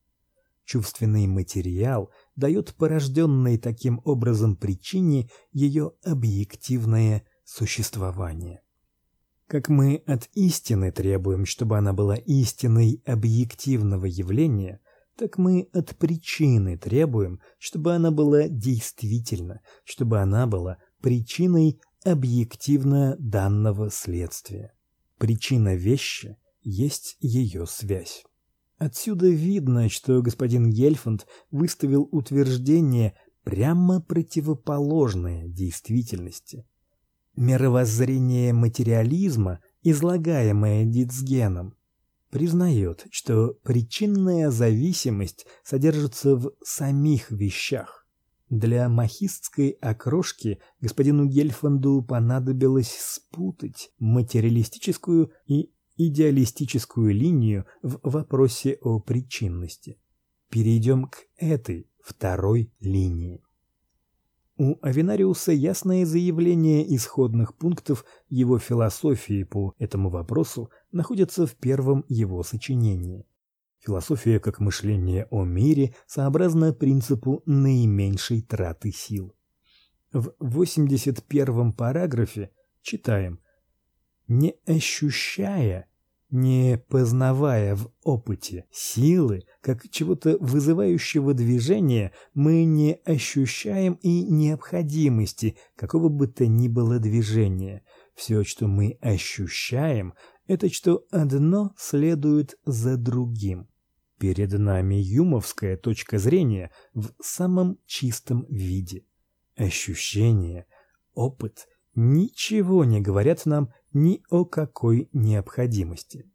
Чувственный материал дает порожденной таким образом причине ее объективное существование. Как мы от истины требуем, чтобы она была истиной объективного явления, так мы от причины требуем, чтобы она была действительна, чтобы она была причиной объективно данного следствия. Причина вещи есть ее связь. Отсюда видно, что господин Гельфанд выставил утверждение прямо противоположное действительности. Мировоззрение материализма, излагаемое Дицгеном, признает, что причинная зависимость содержится в самих вещах. Для махистской окрошки господину Гельфанду понадобилось спутать материалистическую и идеалистическую линию в вопросе о причинности. Перейдем к этой второй линии. У Авинариуса ясное заявление исходных пунктов его философии по этому вопросу находится в первом его сочинении. Философия как мышление о мире сообразно принципу наименьшей траты сил. В 81-м параграфе читаем: не ощущая, не познавая в опыте силы, как чего-то вызывающего движения, мы не ощущаем и необходимости какого бы то ни было движения. Все, что мы ощущаем, это что одно следует за другим. Перед нами юмовская точка зрения в самом чистом виде. Ощущение, опыт ничего не говорят нам ни о какой необходимости.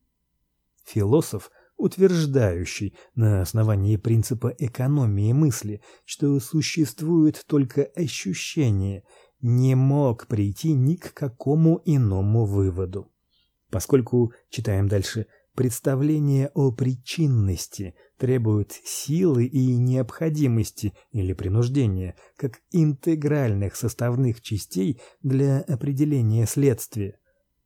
Философ, утверждающий на основании принципа экономии мысли, что существует только ощущение, не мог прийти ни к какому иному выводу. Поскольку, читаем дальше, представление о причинности требует силы и необходимости или принуждения, как интегральных составных частей для определения следствия,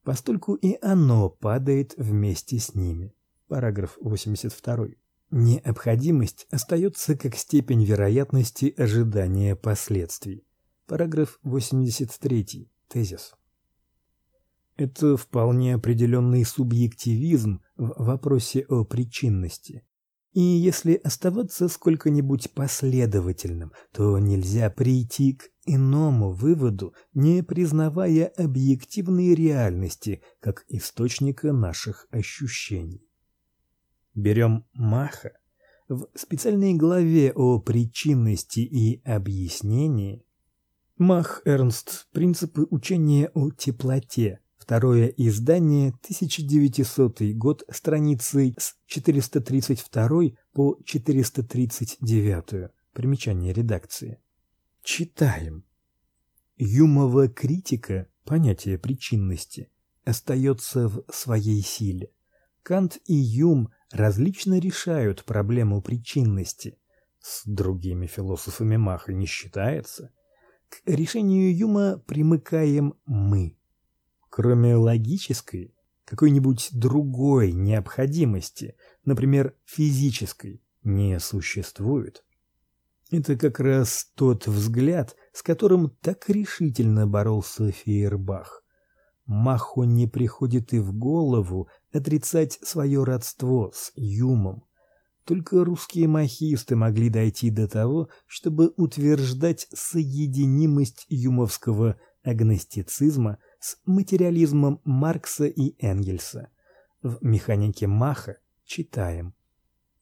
постольку и оно падает вместе с ними. Параграф 82. Необходимость остается как степень вероятности ожидания последствий. Параграф 83. Тезис. Это вполне определенный субъективизм в вопросе о причинности. И если оставаться сколько-нибудь последовательным, то нельзя прийти к иному выводу, не признавая объективной реальности как источника наших ощущений. Берем Маха в специальной главе о причинности и объяснении. Мах Эрнст. Принципы учения о теплоте Второе издание, 1900 год, страницы с 432 по 439. Примечание редакции. Читаем. Юмова критика, понятие причинности, остается в своей силе. Кант и Юм различно решают проблему причинности. С другими философами Маха не считается. К решению Юма примыкаем мы. Кроме логической, какой-нибудь другой необходимости, например, физической, не существует. Это как раз тот взгляд, с которым так решительно боролся Фейербах. Маху не приходит и в голову отрицать свое родство с Юмом. Только русские махисты могли дойти до того, чтобы утверждать соединимость юмовского агностицизма с материализмом Маркса и Энгельса. В механике Маха читаем: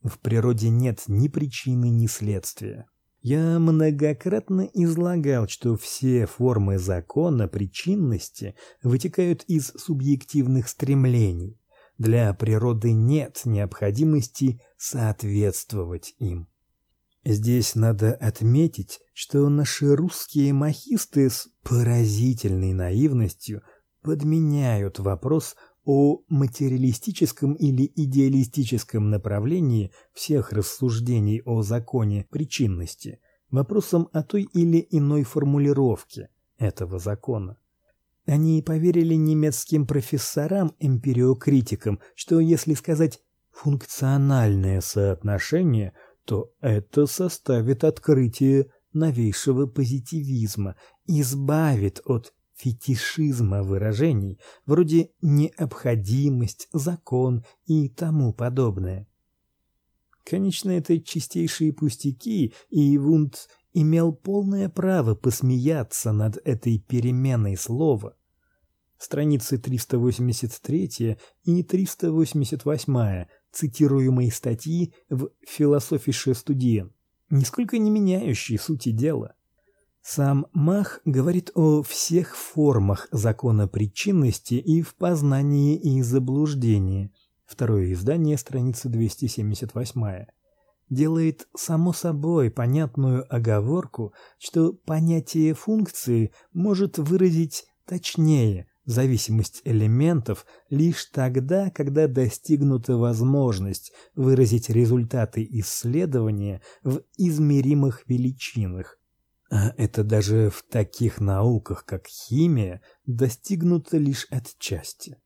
в природе нет ни причины, ни следствия. Я многократно излагал, что все формы закона причинности вытекают из субъективных стремлений. Для природы нет необходимости соответствовать им. Здесь надо отметить, что наши русские махисты с поразительной наивностью подменяют вопрос о материалистическом или идеалистическом направлении всех рассуждений о законе причинности вопросом о той или иной формулировке этого закона. Они поверили немецким профессорам-эмпириокритикам, что если сказать функциональное соотношение, то это составит открытие новейшего позитивизма, избавит от фетишизма выражений, вроде необходимость, закон и тому подобное. Конечно, это чистейшие пустяки, и Вунд имел полное право посмеяться над этой переменой слова. Страницы 383 и 388 цитируемой статьи в Философische Studien, нисколько не меняющие сути дела. Сам Мах говорит о всех формах закона причинности и в познании и заблуждении. Второе издание, страница 278. Делает само собой понятную оговорку, что понятие функции может выразить точнее зависимость элементов лишь тогда, когда достигнута возможность выразить результаты исследования в измеримых величинах а это даже в таких науках, как химия, достигнуто лишь отчасти.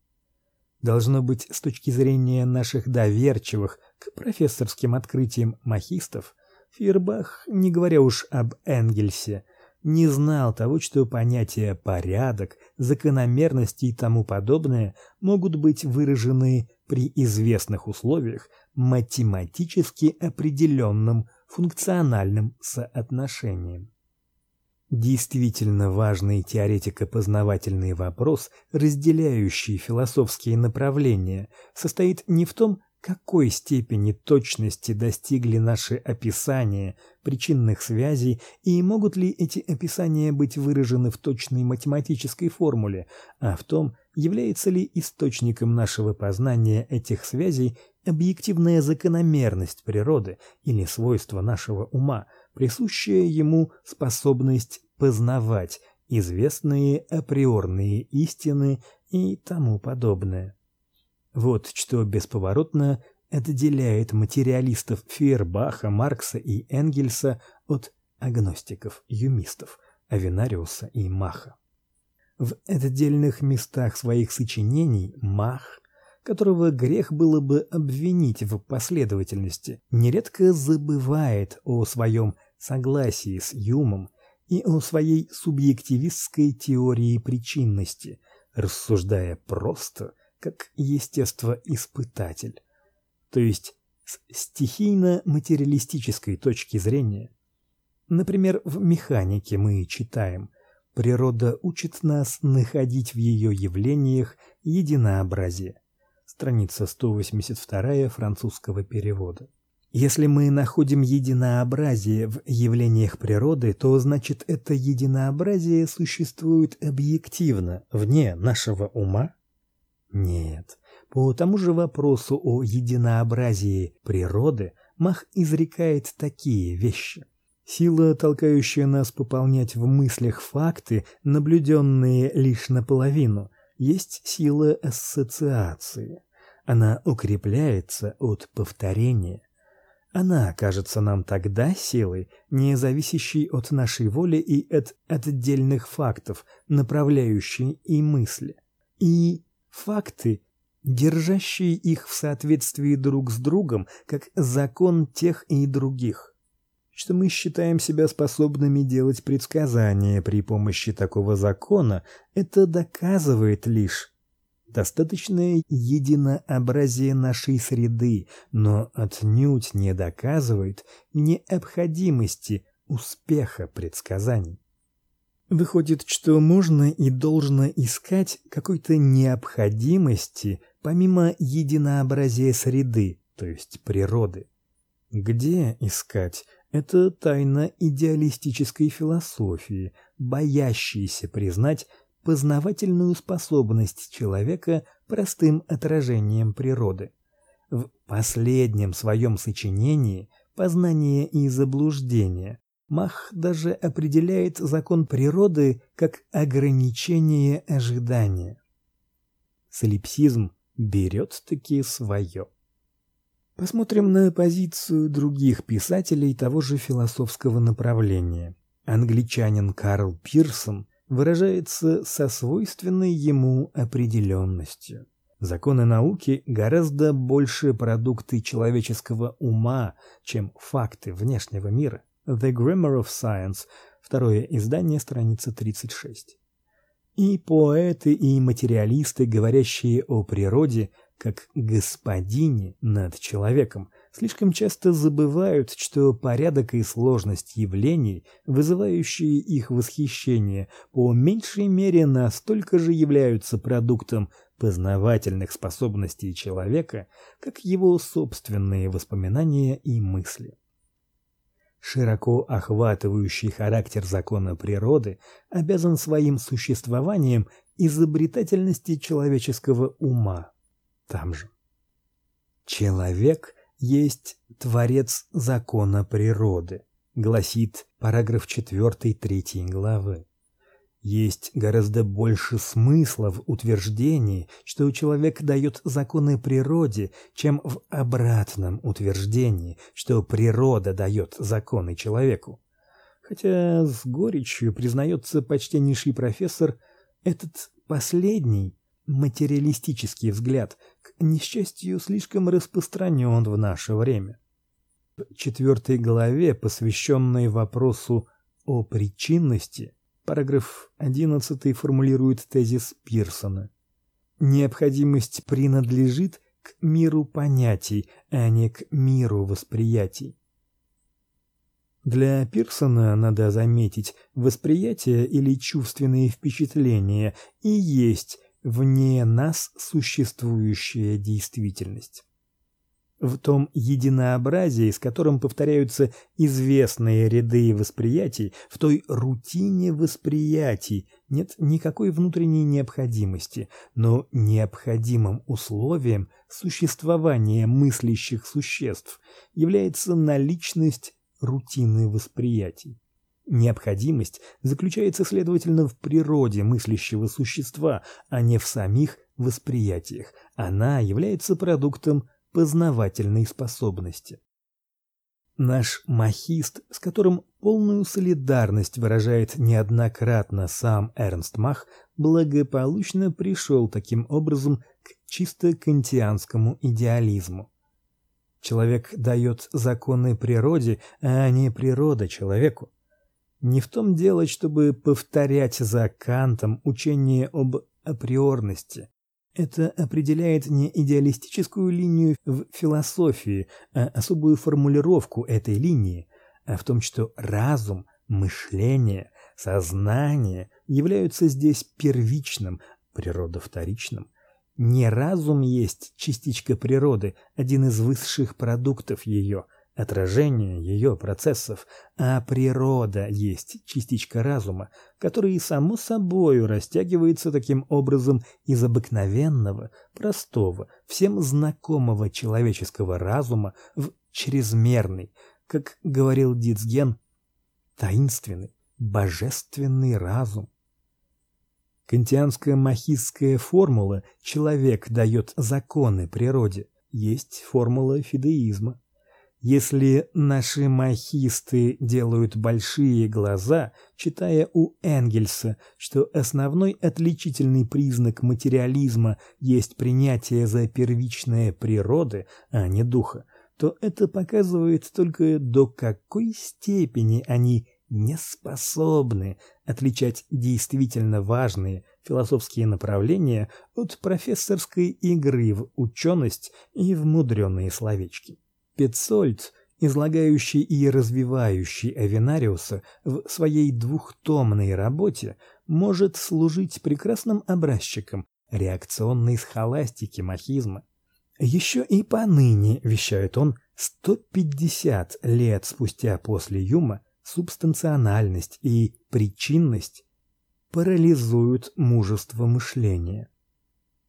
Должно быть, с точки зрения наших доверчивых к профессорским открытиям махистов, Фейербах, не говоря уж об Энгельсе, не знал того, что понятия порядок, закономерность и тому подобное могут быть выражены при известных условиях математически определенным функциональным соотношением. Действительно важный теоретико-познавательный вопрос, разделяющий философские направления, состоит не в том, какой степени точности достигли наши описания причинных связей и могут ли эти описания быть выражены в точной математической формуле, а в том, является ли источником нашего познания этих связей объективная закономерность природы или свойство нашего ума, присущая ему способность познавать известные априорные истины и тому подобное. Вот что бесповоротно отделяет материалистов Фейербаха, Маркса и Энгельса от агностиков-юмистов Авенариуса и Маха. В отдельных местах своих сочинений Мах которого грех было бы обвинить в последовательности, нередко забывает о своем согласии с Юмом и о своей субъективистской теории причинности, рассуждая просто как естествоиспытатель, то есть с стихийно-материалистической точки зрения. Например, в механике мы читаем: природа учит нас находить в ее явлениях единообразие. Страница 182 французского перевода. Если мы находим единообразие в явлениях природы, то значит это единообразие существует объективно, вне нашего ума? Нет. По тому же вопросу о единообразии природы Мах изрекает такие вещи. Сила, толкающая нас пополнять в мыслях факты, наблюденные лишь наполовину, есть сила ассоциации. Она укрепляется от повторения. Она кажется нам тогда силой, не зависящей от нашей воли и от отдельных фактов, направляющей и мысли. И факты, держащие их в соответствии друг с другом, как закон тех и других. Что мы считаем себя способными делать предсказания при помощи такого закона, это доказывает лишь достаточное единообразие нашей среды, но отнюдь не доказывает необходимости успеха предсказаний. Выходит, что можно и должно искать какой-то необходимости помимо единообразия среды, то есть природы. Где искать? Это тайна идеалистической философии, боящейся признать познавательную способность человека простым отражением природы. В последнем своем сочинении Познание и заблуждение Мах даже определяет закон природы как ограничение ожидания. Солипсизм берет таки свое. Посмотрим на позицию других писателей того же философского направления. Англичанин Карл Пирсон выражается со свойственной ему определенностью. Законы науки гораздо больше продукты человеческого ума, чем факты внешнего мира. The Grammar of Science, второе издание, страница 36. И поэты, и материалисты, говорящие о природе как господине над человеком, слишком часто забывают, что порядок и сложность явлений, вызывающие их восхищение, по меньшей мере настолько же являются продуктом познавательных способностей человека, как его собственные воспоминания и мысли. Широко охватывающий характер закона природы обязан своим существованием изобретательности человеческого ума. Там же человек есть творец закона природы, гласит параграф 4 3 главы. Есть гораздо больше смысла в утверждении, что человек дает законы природе, чем в обратном утверждении, что природа дает законы человеку. Хотя с горечью признается почтеннейший профессор, этот последний материалистический взгляд к несчастью слишком распространен в наше время. В четвертой главе, посвященной вопросу о причинности, Параграф 11 формулирует тезис Пирсона. Необходимость принадлежит к миру понятий, а не к миру восприятий. Для Пирсона надо заметить, восприятие или чувственные впечатления и есть вне нас существующая действительность в том единообразии, с которым повторяются известные ряды восприятий, в той рутине восприятий нет никакой внутренней необходимости, но необходимым условием существования мыслящих существ является наличность рутины восприятий. Необходимость заключается, следовательно, в природе мыслящего существа, а не в самих восприятиях. Она является продуктом познавательной способности. Наш махист, с которым полную солидарность выражает неоднократно сам Эрнст Мах, благополучно пришел таким образом к чисто кантианскому идеализму. Человек дает законы природе, а не природа человеку. Не в том дело, чтобы повторять за Кантом учение об априорности, это определяет не идеалистическую линию в философии, а особую формулировку этой линии, а в том, что разум, мышление, сознание являются здесь первичным, природа вторичным. Не разум есть частичка природы, один из высших продуктов ее, отражение ее процессов, а природа есть частичка разума, который само собою растягивается таким образом из обыкновенного, простого, всем знакомого человеческого разума в чрезмерный, как говорил Дицген, таинственный, божественный разум. Кантианская махистская формула «человек дает законы природе» есть формула фидеизма. Если наши махисты делают большие глаза, читая у Энгельса, что основной отличительный признак материализма есть принятие за первичное природы, а не духа, то это показывает только до какой степени они не способны отличать действительно важные философские направления от профессорской игры в ученость и в мудреные словечки. Петцольд, излагающий и развивающий Авенариуса в своей двухтомной работе, может служить прекрасным образчиком реакционной схоластики махизма. Еще и поныне, вещает он, 150 лет спустя после Юма, субстанциональность и причинность парализуют мужество мышления.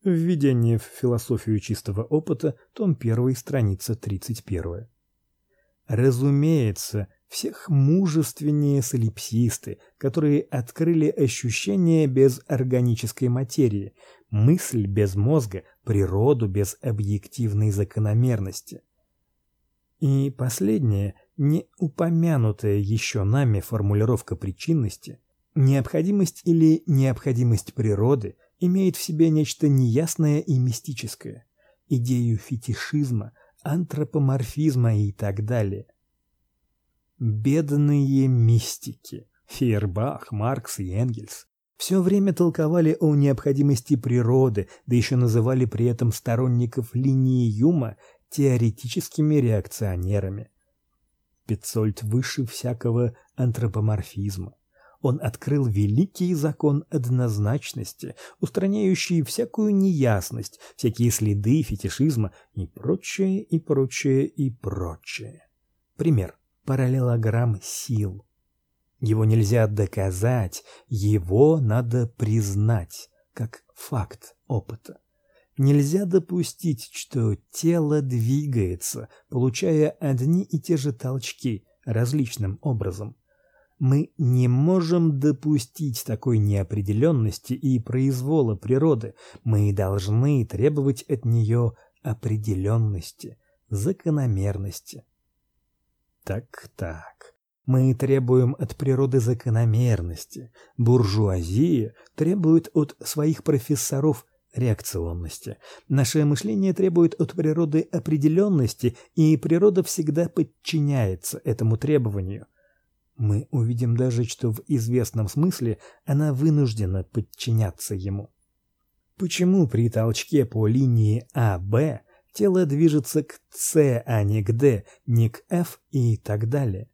Введение в философию чистого опыта, том 1, страница 31. Разумеется, всех мужественнее солипсисты, которые открыли ощущение без органической материи, мысль без мозга, природу без объективной закономерности. И последнее, не упомянутая еще нами формулировка причинности, необходимость или необходимость природы – имеет в себе нечто неясное и мистическое, идею фетишизма, антропоморфизма и так далее. Бедные мистики Фейербах, Маркс и Энгельс все время толковали о необходимости природы, да еще называли при этом сторонников линии Юма теоретическими реакционерами. Петцольд выше всякого антропоморфизма. Он открыл великий закон однозначности, устраняющий всякую неясность, всякие следы фетишизма и прочее, и прочее, и прочее. Пример. Параллелограмм сил. Его нельзя доказать, его надо признать как факт опыта. Нельзя допустить, что тело двигается, получая одни и те же толчки различным образом. Мы не можем допустить такой неопределенности и произвола природы. Мы должны требовать от нее определенности, закономерности. Так-так. Мы требуем от природы закономерности. Буржуазия требует от своих профессоров реакционности. Наше мышление требует от природы определенности, и природа всегда подчиняется этому требованию. Мы увидим даже, что в известном смысле она вынуждена подчиняться ему. Почему при толчке по линии АБ тело движется к С, а не к Д, не к F и так далее?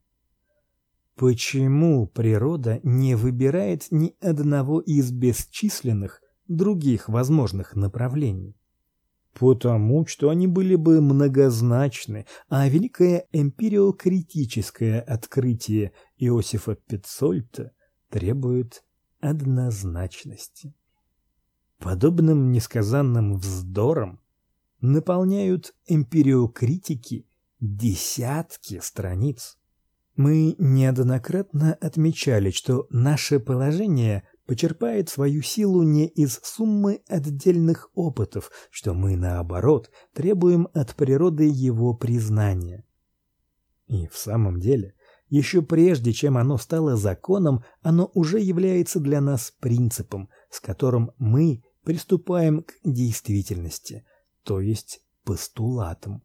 Почему природа не выбирает ни одного из бесчисленных других возможных направлений? потому что они были бы многозначны, а великое эмпириокритическое открытие Иосифа Петцольта требует однозначности. Подобным несказанным вздором наполняют эмпириокритики десятки страниц. Мы неоднократно отмечали, что наше положение почерпает свою силу не из суммы отдельных опытов, что мы наоборот требуем от природы его признания. И в самом деле, еще прежде, чем оно стало законом, оно уже является для нас принципом, с которым мы приступаем к действительности, то есть постулатом.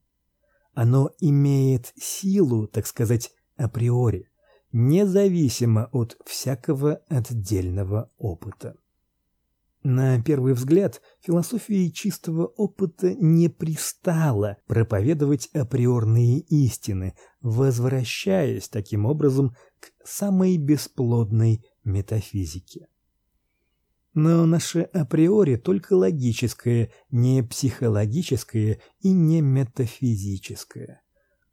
Оно имеет силу, так сказать, априори независимо от всякого отдельного опыта. На первый взгляд, философии чистого опыта не пристало проповедовать априорные истины, возвращаясь таким образом к самой бесплодной метафизике. Но наше априори только логическое, не психологическое и не метафизическое.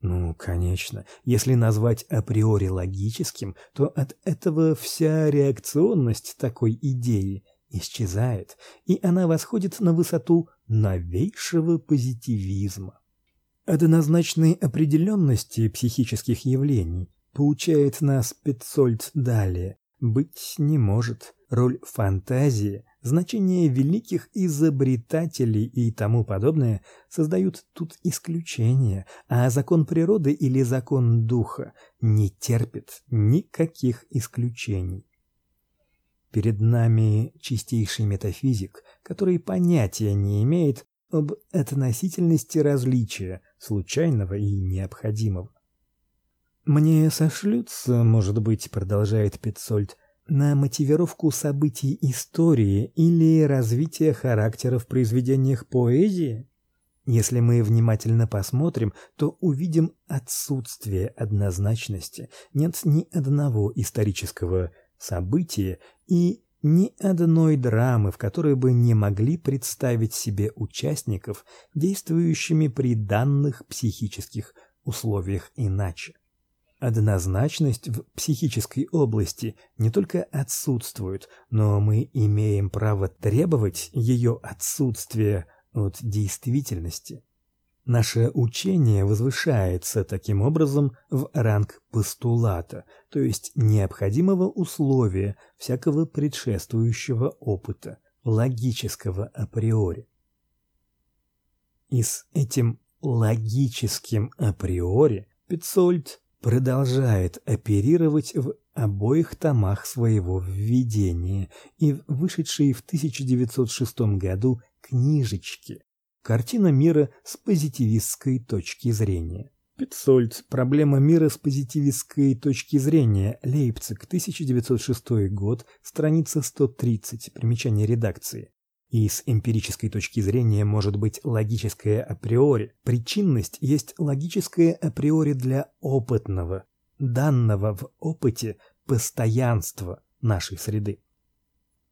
Ну, конечно, если назвать априори логическим, то от этого вся реакционность такой идеи исчезает, и она восходит на высоту новейшего позитивизма. Однозначной определенности психических явлений поучает нас Петцольд далее. Быть не может. Роль фантазии, значение великих изобретателей и тому подобное создают тут исключения, а закон природы или закон духа не терпит никаких исключений. Перед нами чистейший метафизик, который понятия не имеет об относительности различия случайного и необходимого. Мне сошлются, может быть, продолжает Петцольд, на мотивировку событий истории или развития характера в произведениях поэзии. Если мы внимательно посмотрим, то увидим отсутствие однозначности. Нет ни одного исторического события и ни одной драмы, в которой бы не могли представить себе участников, действующими при данных психических условиях иначе. Однозначность в психической области не только отсутствует, но мы имеем право требовать ее отсутствия от действительности. Наше учение возвышается таким образом в ранг постулата, то есть необходимого условия всякого предшествующего опыта, логического априори. И с этим логическим априори Петцольд продолжает оперировать в обоих томах своего введения и в вышедшей в 1906 году книжечке Картина мира с позитивистской точки зрения. Петцольд. Проблема мира с позитивистской точки зрения. Лейпциг, 1906 год, страница 130. Примечание редакции. И с эмпирической точки зрения может быть логическое априори. Причинность есть логическое априори для опытного, данного в опыте постоянства нашей среды.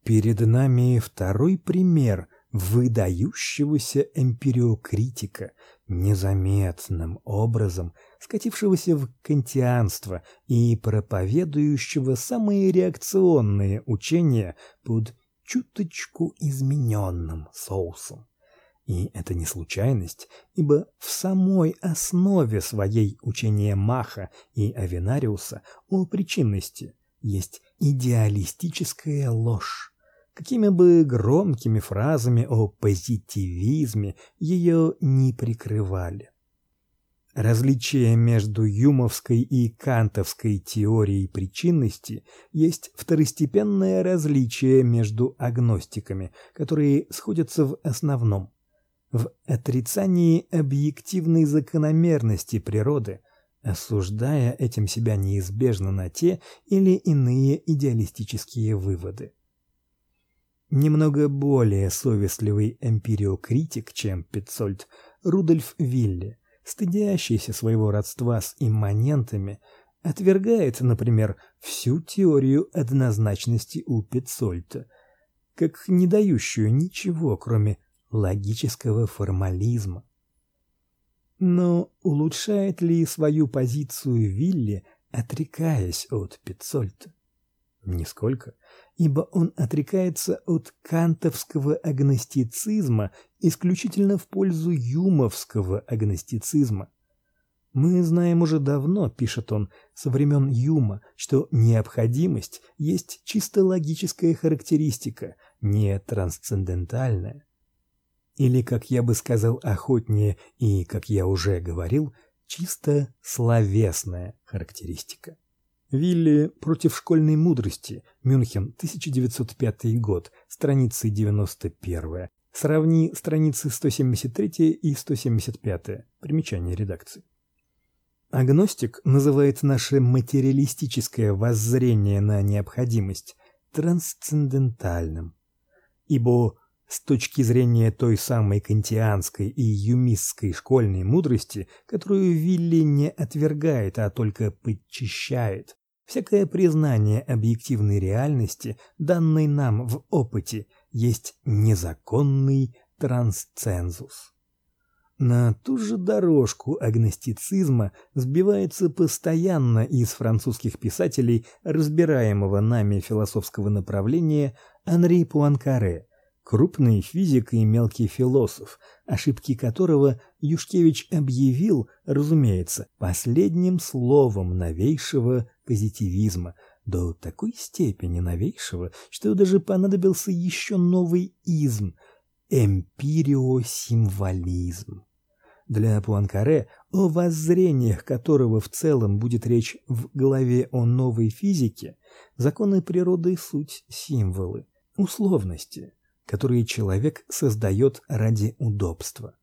Перед нами второй пример выдающегося эмпириокритика, незаметным образом скатившегося в кантианство и проповедующего самые реакционные учения под чуточку измененным соусом. И это не случайность, ибо в самой основе своей учения Маха и Авенариуса о причинности есть идеалистическая ложь какими бы громкими фразами о позитивизме ее не прикрывали. Различие между юмовской и кантовской теорией причинности есть второстепенное различие между агностиками, которые сходятся в основном в отрицании объективной закономерности природы, осуждая этим себя неизбежно на те или иные идеалистические выводы немного более совестливый эмпириокритик, чем Петцольд, Рудольф Вилле, стыдящийся своего родства с имманентами, отвергает, например, всю теорию однозначности у Петцольта, как не дающую ничего, кроме логического формализма. Но улучшает ли свою позицию Вилле, отрекаясь от Петцольта? Нисколько ибо он отрекается от кантовского агностицизма исключительно в пользу юмовского агностицизма. Мы знаем уже давно, пишет он, со времен Юма, что необходимость есть чисто логическая характеристика, не трансцендентальная. Или, как я бы сказал охотнее и как я уже говорил, чисто словесная характеристика. Вилли против школьной мудрости. Мюнхен, 1905 год, страница 91. Сравни страницы 173 и 175. Примечание редакции. Агностик называет наше материалистическое воззрение на необходимость трансцендентальным. Ибо с точки зрения той самой кантианской и юмистской школьной мудрости, которую Вилли не отвергает, а только подчищает, Всякое признание объективной реальности, данной нам в опыте, есть незаконный трансцензус. На ту же дорожку агностицизма сбивается постоянно из французских писателей разбираемого нами философского направления Анри Пуанкаре, крупный физик и мелкий философ, ошибки которого Юшкевич объявил, разумеется, последним словом новейшего позитивизма, до такой степени новейшего, что даже понадобился еще новый изм эмпириосимволизм. Для Пуанкаре, о воззрениях которого в целом будет речь в главе о новой физике, законы природы суть символы, условности, которые человек создает ради удобства.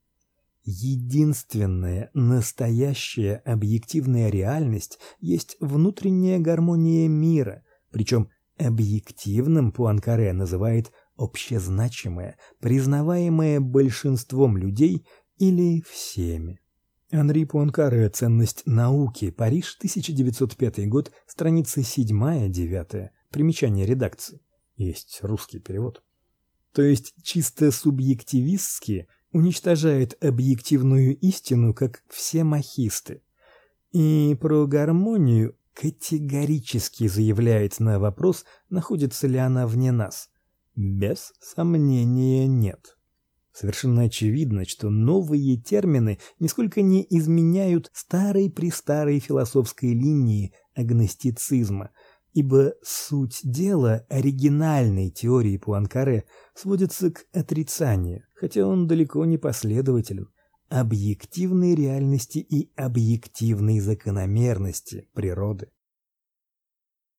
Единственная настоящая объективная реальность есть внутренняя гармония мира, причем объективным Пуанкаре называет общезначимое, признаваемое большинством людей или всеми. Анри Пуанкаре «Ценность науки. Париж, 1905 год. Страницы 7-9. Примечание редакции. Есть русский перевод. То есть чисто субъективистски уничтожает объективную истину, как все махисты. И про гармонию категорически заявляет на вопрос, находится ли она вне нас. Без сомнения нет. Совершенно очевидно, что новые термины нисколько не изменяют старой-престарой философской линии агностицизма, ибо суть дела оригинальной теории Пуанкаре сводится к отрицанию, хотя он далеко не последователен, объективной реальности и объективной закономерности природы.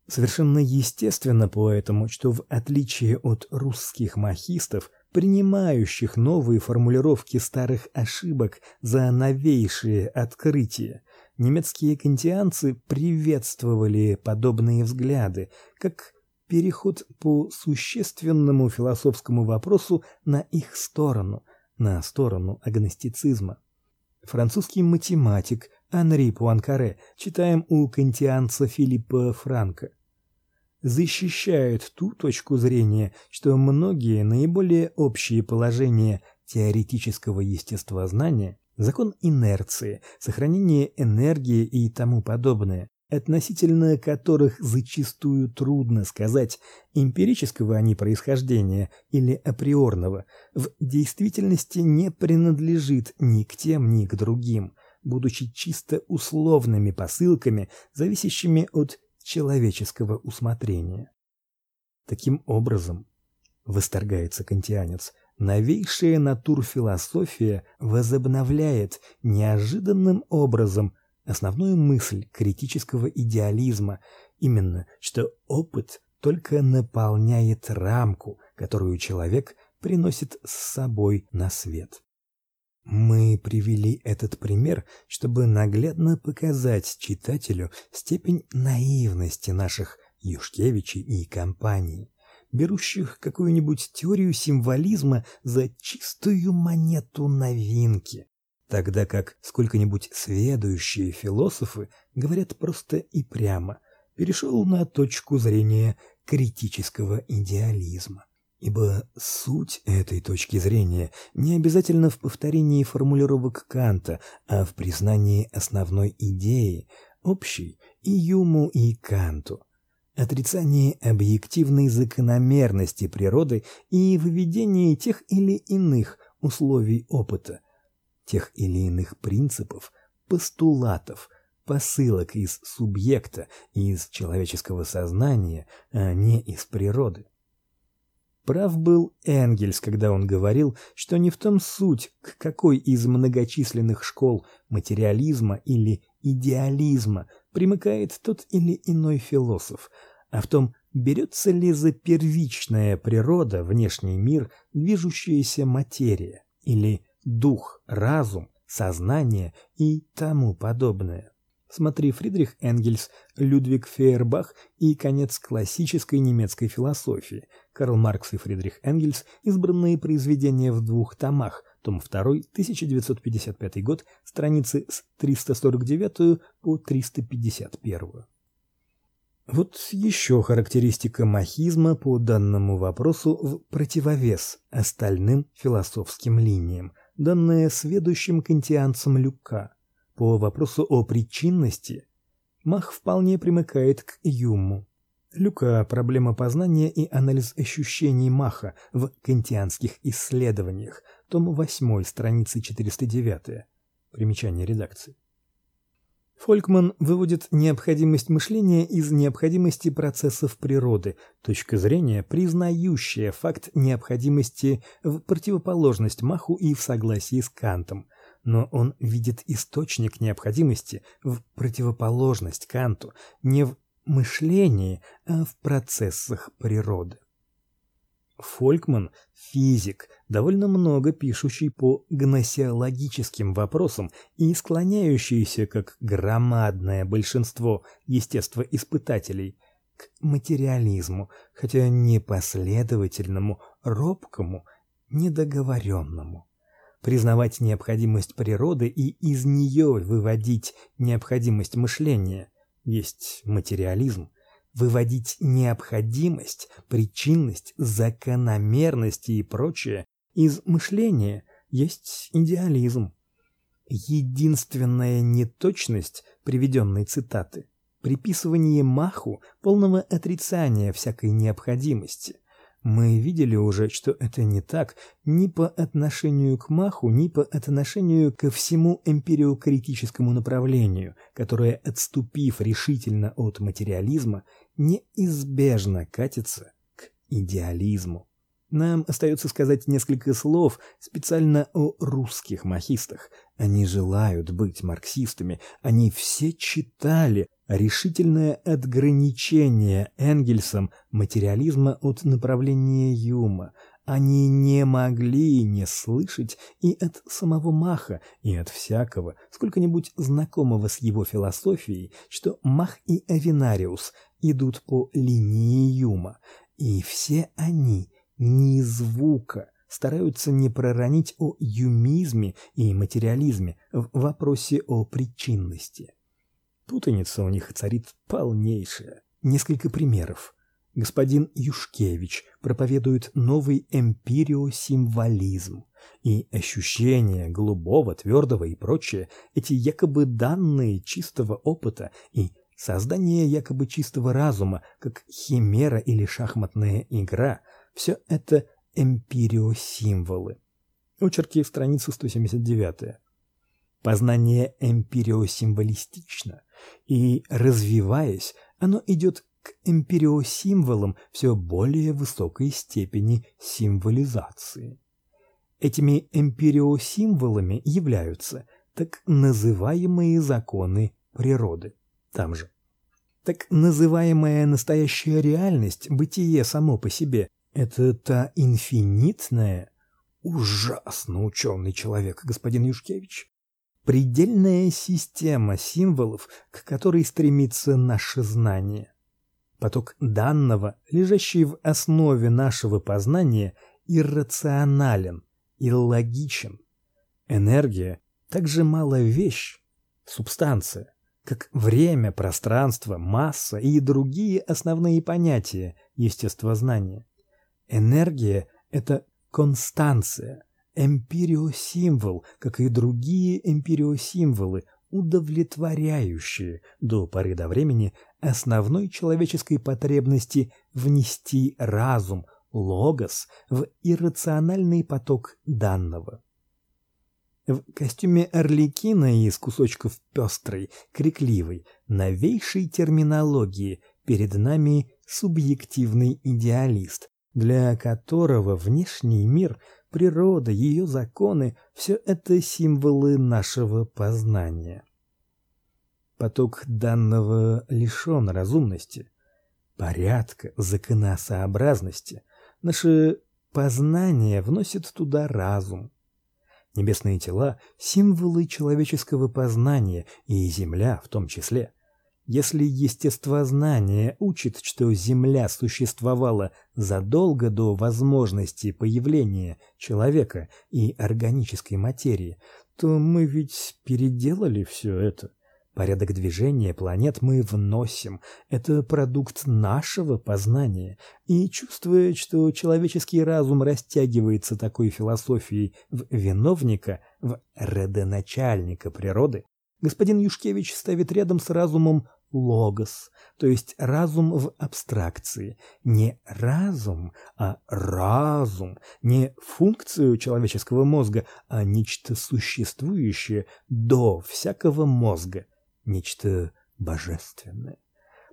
Совершенно естественно поэтому, что в отличие от русских махистов, принимающих новые формулировки старых ошибок за новейшие открытия, немецкие кантианцы приветствовали подобные взгляды, как переход по существенному философскому вопросу на их сторону, на сторону агностицизма. Французский математик Анри Пуанкаре, читаем у кантианца Филиппа Франка, защищает ту точку зрения, что многие наиболее общие положения теоретического естествознания, закон инерции, сохранение энергии и тому подобное, относительно которых зачастую трудно сказать, эмпирического они происхождения или априорного, в действительности не принадлежит ни к тем, ни к другим, будучи чисто условными посылками, зависящими от человеческого усмотрения. Таким образом, восторгается кантианец, новейшая натурфилософия возобновляет неожиданным образом основную мысль критического идеализма, именно что опыт только наполняет рамку, которую человек приносит с собой на свет. Мы привели этот пример, чтобы наглядно показать читателю степень наивности наших Юшкевичей и компании, берущих какую-нибудь теорию символизма за чистую монету новинки, тогда как сколько-нибудь сведущие философы говорят просто и прямо: перешел на точку зрения критического идеализма. Ибо суть этой точки зрения не обязательно в повторении формулировок Канта, а в признании основной идеи, общей и Юму, и Канту. Отрицание объективной закономерности природы и выведение тех или иных условий опыта, тех или иных принципов, постулатов, посылок из субъекта, из человеческого сознания, а не из природы. Прав был Энгельс, когда он говорил, что не в том суть, к какой из многочисленных школ материализма или идеализма примыкает тот или иной философ, а в том, берется ли за первичная природа, внешний мир, движущаяся материя, или дух, разум, сознание и тому подобное. Смотри Фридрих Энгельс, Людвиг Фейербах и конец классической немецкой философии. Карл Маркс и Фридрих Энгельс. Избранные произведения в двух томах. Том 2, 1955 год, страницы с 349 по 351. Вот еще характеристика махизма по данному вопросу в противовес остальным философским линиям, данное сведущим кантианцем Люка. По вопросу о причинности Мах вполне примыкает к Юму. Люка «Проблема познания и анализ ощущений Маха в кантианских исследованиях», том 8, страница 409. Примечание редакции. Фолькман выводит необходимость мышления из необходимости процессов природы, точка зрения, признающая факт необходимости в противоположность Маху и в согласии с Кантом, но он видит источник необходимости в противоположность Канту, не в мышлении, а в процессах природы. Фолькман физик, довольно много пишущий по гносеологическим вопросам и склоняющийся, как громадное большинство естествоиспытателей, к материализму, хотя не последовательному, робкому, недоговоренному. Признавать необходимость природы и из нее выводить необходимость мышления есть материализм. Выводить необходимость, причинность, закономерности и прочее из мышления есть идеализм. Единственная неточность приведенной цитаты приписывание Маху полного отрицания всякой необходимости. Мы видели уже, что это не так ни по отношению к Маху, ни по отношению ко всему эмпириокритическому направлению, которое, отступив решительно от материализма, неизбежно катится к идеализму. Нам остается сказать несколько слов специально о русских махистах. Они желают быть марксистами, они все читали решительное отграничение Энгельсом материализма от направления Юма. Они не могли не слышать и от самого Маха, и от всякого, сколько-нибудь знакомого с его философией, что Мах и Авинариус идут по линии Юма, и все они ни звука стараются не проронить о юмизме и материализме в вопросе о причинности. Путаница у них царит полнейшая. Несколько примеров. Господин Юшкевич проповедует новый эмпириосимволизм, и ощущения голубого, твердого и прочее, эти якобы данные чистого опыта и создание якобы чистого разума, как химера или шахматная игра, все это эмпириосимволы. Очерки, страница 179. Познание эмпириосимволистично, и развиваясь, оно идет к эмпириосимволам все более высокой степени символизации. Этими эмпириосимволами являются так называемые законы природы. Там же. Так называемая настоящая реальность, бытие само по себе это та инфинитная, ужасно ученый человек, господин Юшкевич, предельная система символов, к которой стремится наше знание. Поток данного, лежащий в основе нашего познания, иррационален и логичен. Энергия также мало вещь, субстанция, как время, пространство, масса и другие основные понятия естествознания. Энергия это констанция, эмпириосимвол, как и другие эмпириосимволы, удовлетворяющие до поры до времени основной человеческой потребности внести разум, логос в иррациональный поток данного. В костюме Орликина из кусочков пестрой, крикливой, новейшей терминологии перед нами субъективный идеалист, для которого внешний мир – природа, ее законы все это символы нашего познания. Поток данного лишен разумности, порядка, законосообразности. Наше познание вносит туда разум. Небесные тела символы человеческого познания, и земля в том числе. Если естествознание учит, что Земля существовала задолго до возможности появления человека и органической материи, то мы ведь переделали все это. Порядок движения планет мы вносим. Это продукт нашего познания. И чувствуя, что человеческий разум растягивается такой философией в виновника, в родоначальника природы, господин Юшкевич ставит рядом с разумом логос, то есть разум в абстракции, не разум, а разум, не функцию человеческого мозга, а нечто существующее до всякого мозга, нечто божественное.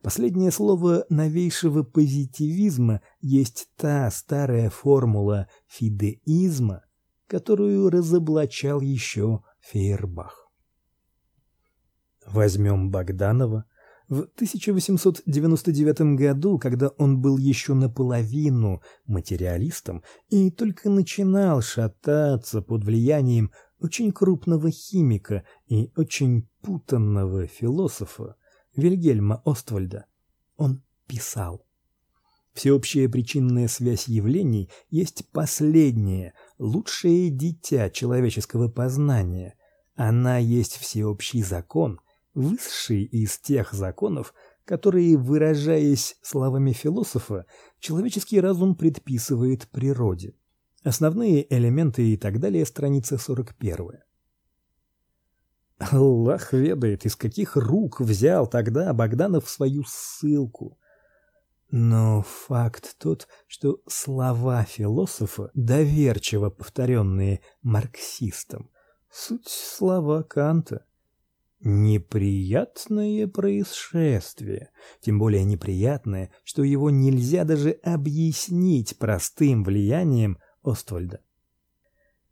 Последнее слово новейшего позитивизма есть та старая формула фидеизма, которую разоблачал еще Фейербах. Возьмем Богданова. В 1899 году, когда он был еще наполовину материалистом и только начинал шататься под влиянием очень крупного химика и очень путанного философа Вильгельма Оствальда. Он писал: Всеобщая причинная связь явлений есть последнее, лучшее дитя человеческого познания. Она есть всеобщий закон, высший из тех законов, которые, выражаясь словами философа, человеческий разум предписывает природе. Основные элементы и так далее, страница 41. Аллах ведает, из каких рук взял тогда Богданов свою ссылку. Но факт тот, что слова философа, доверчиво повторенные марксистом, суть слова Канта. Неприятное происшествие, тем более неприятное, что его нельзя даже объяснить простым влиянием Оствальда.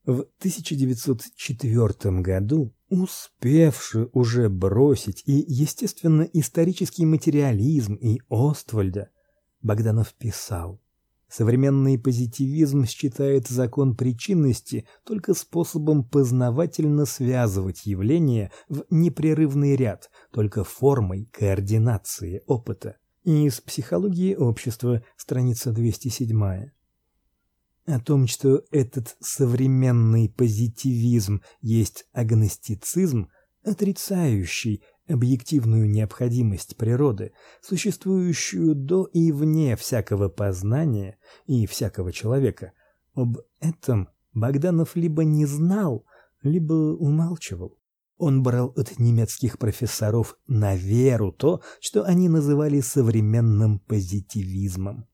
В 1904 году, успевший уже бросить и, естественно, исторический материализм и Оствальда, Богданов писал: Современный позитивизм считает закон причинности только способом познавательно связывать явления в непрерывный ряд, только формой координации опыта. Из психологии общества, страница 207 о том, что этот современный позитивизм есть агностицизм, отрицающий объективную необходимость природы, существующую до и вне всякого познания и всякого человека. Об этом Богданов либо не знал, либо умалчивал. Он брал от немецких профессоров на веру то, что они называли современным позитивизмом.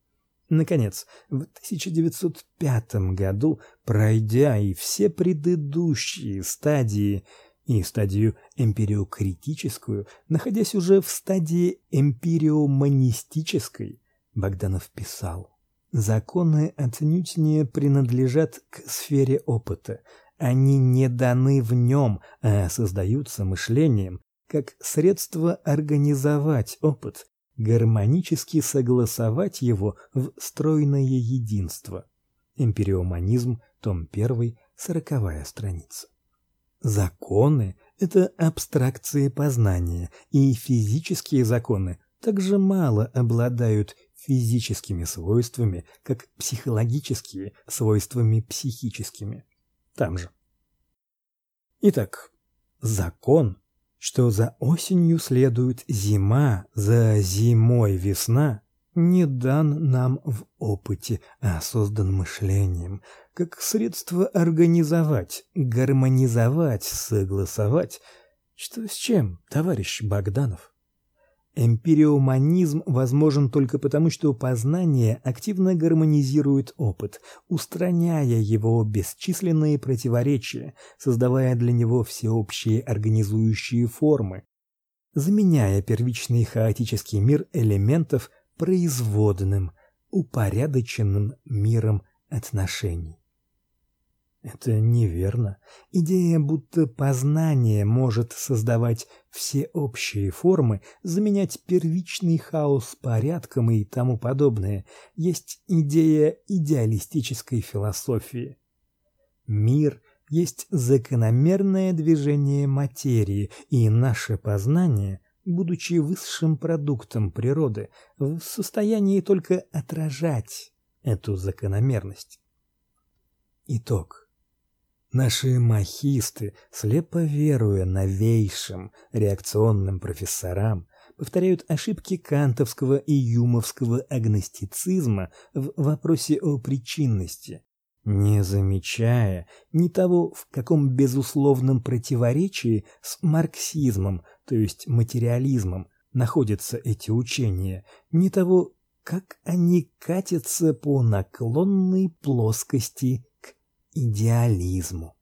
Наконец, в 1905 году, пройдя и все предыдущие стадии и стадию эмпириокритическую, находясь уже в стадии эмпириомонистической, Богданов писал: Законы отнюдь не принадлежат к сфере опыта. Они не даны в нем, а создаются мышлением как средство организовать опыт гармонически согласовать его в стройное единство. Эмпириоманизм, том 1, сороковая страница. Законы это абстракции познания, и физические законы также мало обладают физическими свойствами, как психологические свойствами психическими. Там же. Итак, закон что за осенью следует зима, за зимой весна, не дан нам в опыте, а создан мышлением, как средство организовать, гармонизовать, согласовать. Что с чем, товарищ Богданов? Эмпириоманизм возможен только потому, что познание активно гармонизирует опыт, устраняя его бесчисленные противоречия, создавая для него всеобщие организующие формы, заменяя первичный хаотический мир элементов производным, упорядоченным миром отношений. Это неверно. Идея, будто познание может создавать всеобщие формы, заменять первичный хаос порядком и тому подобное, есть идея идеалистической философии. Мир есть закономерное движение материи, и наше познание, будучи высшим продуктом природы, в состоянии только отражать эту закономерность. Итог Наши махисты, слепо веруя новейшим реакционным профессорам, повторяют ошибки кантовского и юмовского агностицизма в вопросе о причинности, не замечая ни того, в каком безусловном противоречии с марксизмом, то есть материализмом, находятся эти учения, ни того, как они катятся по наклонной плоскости идеализму.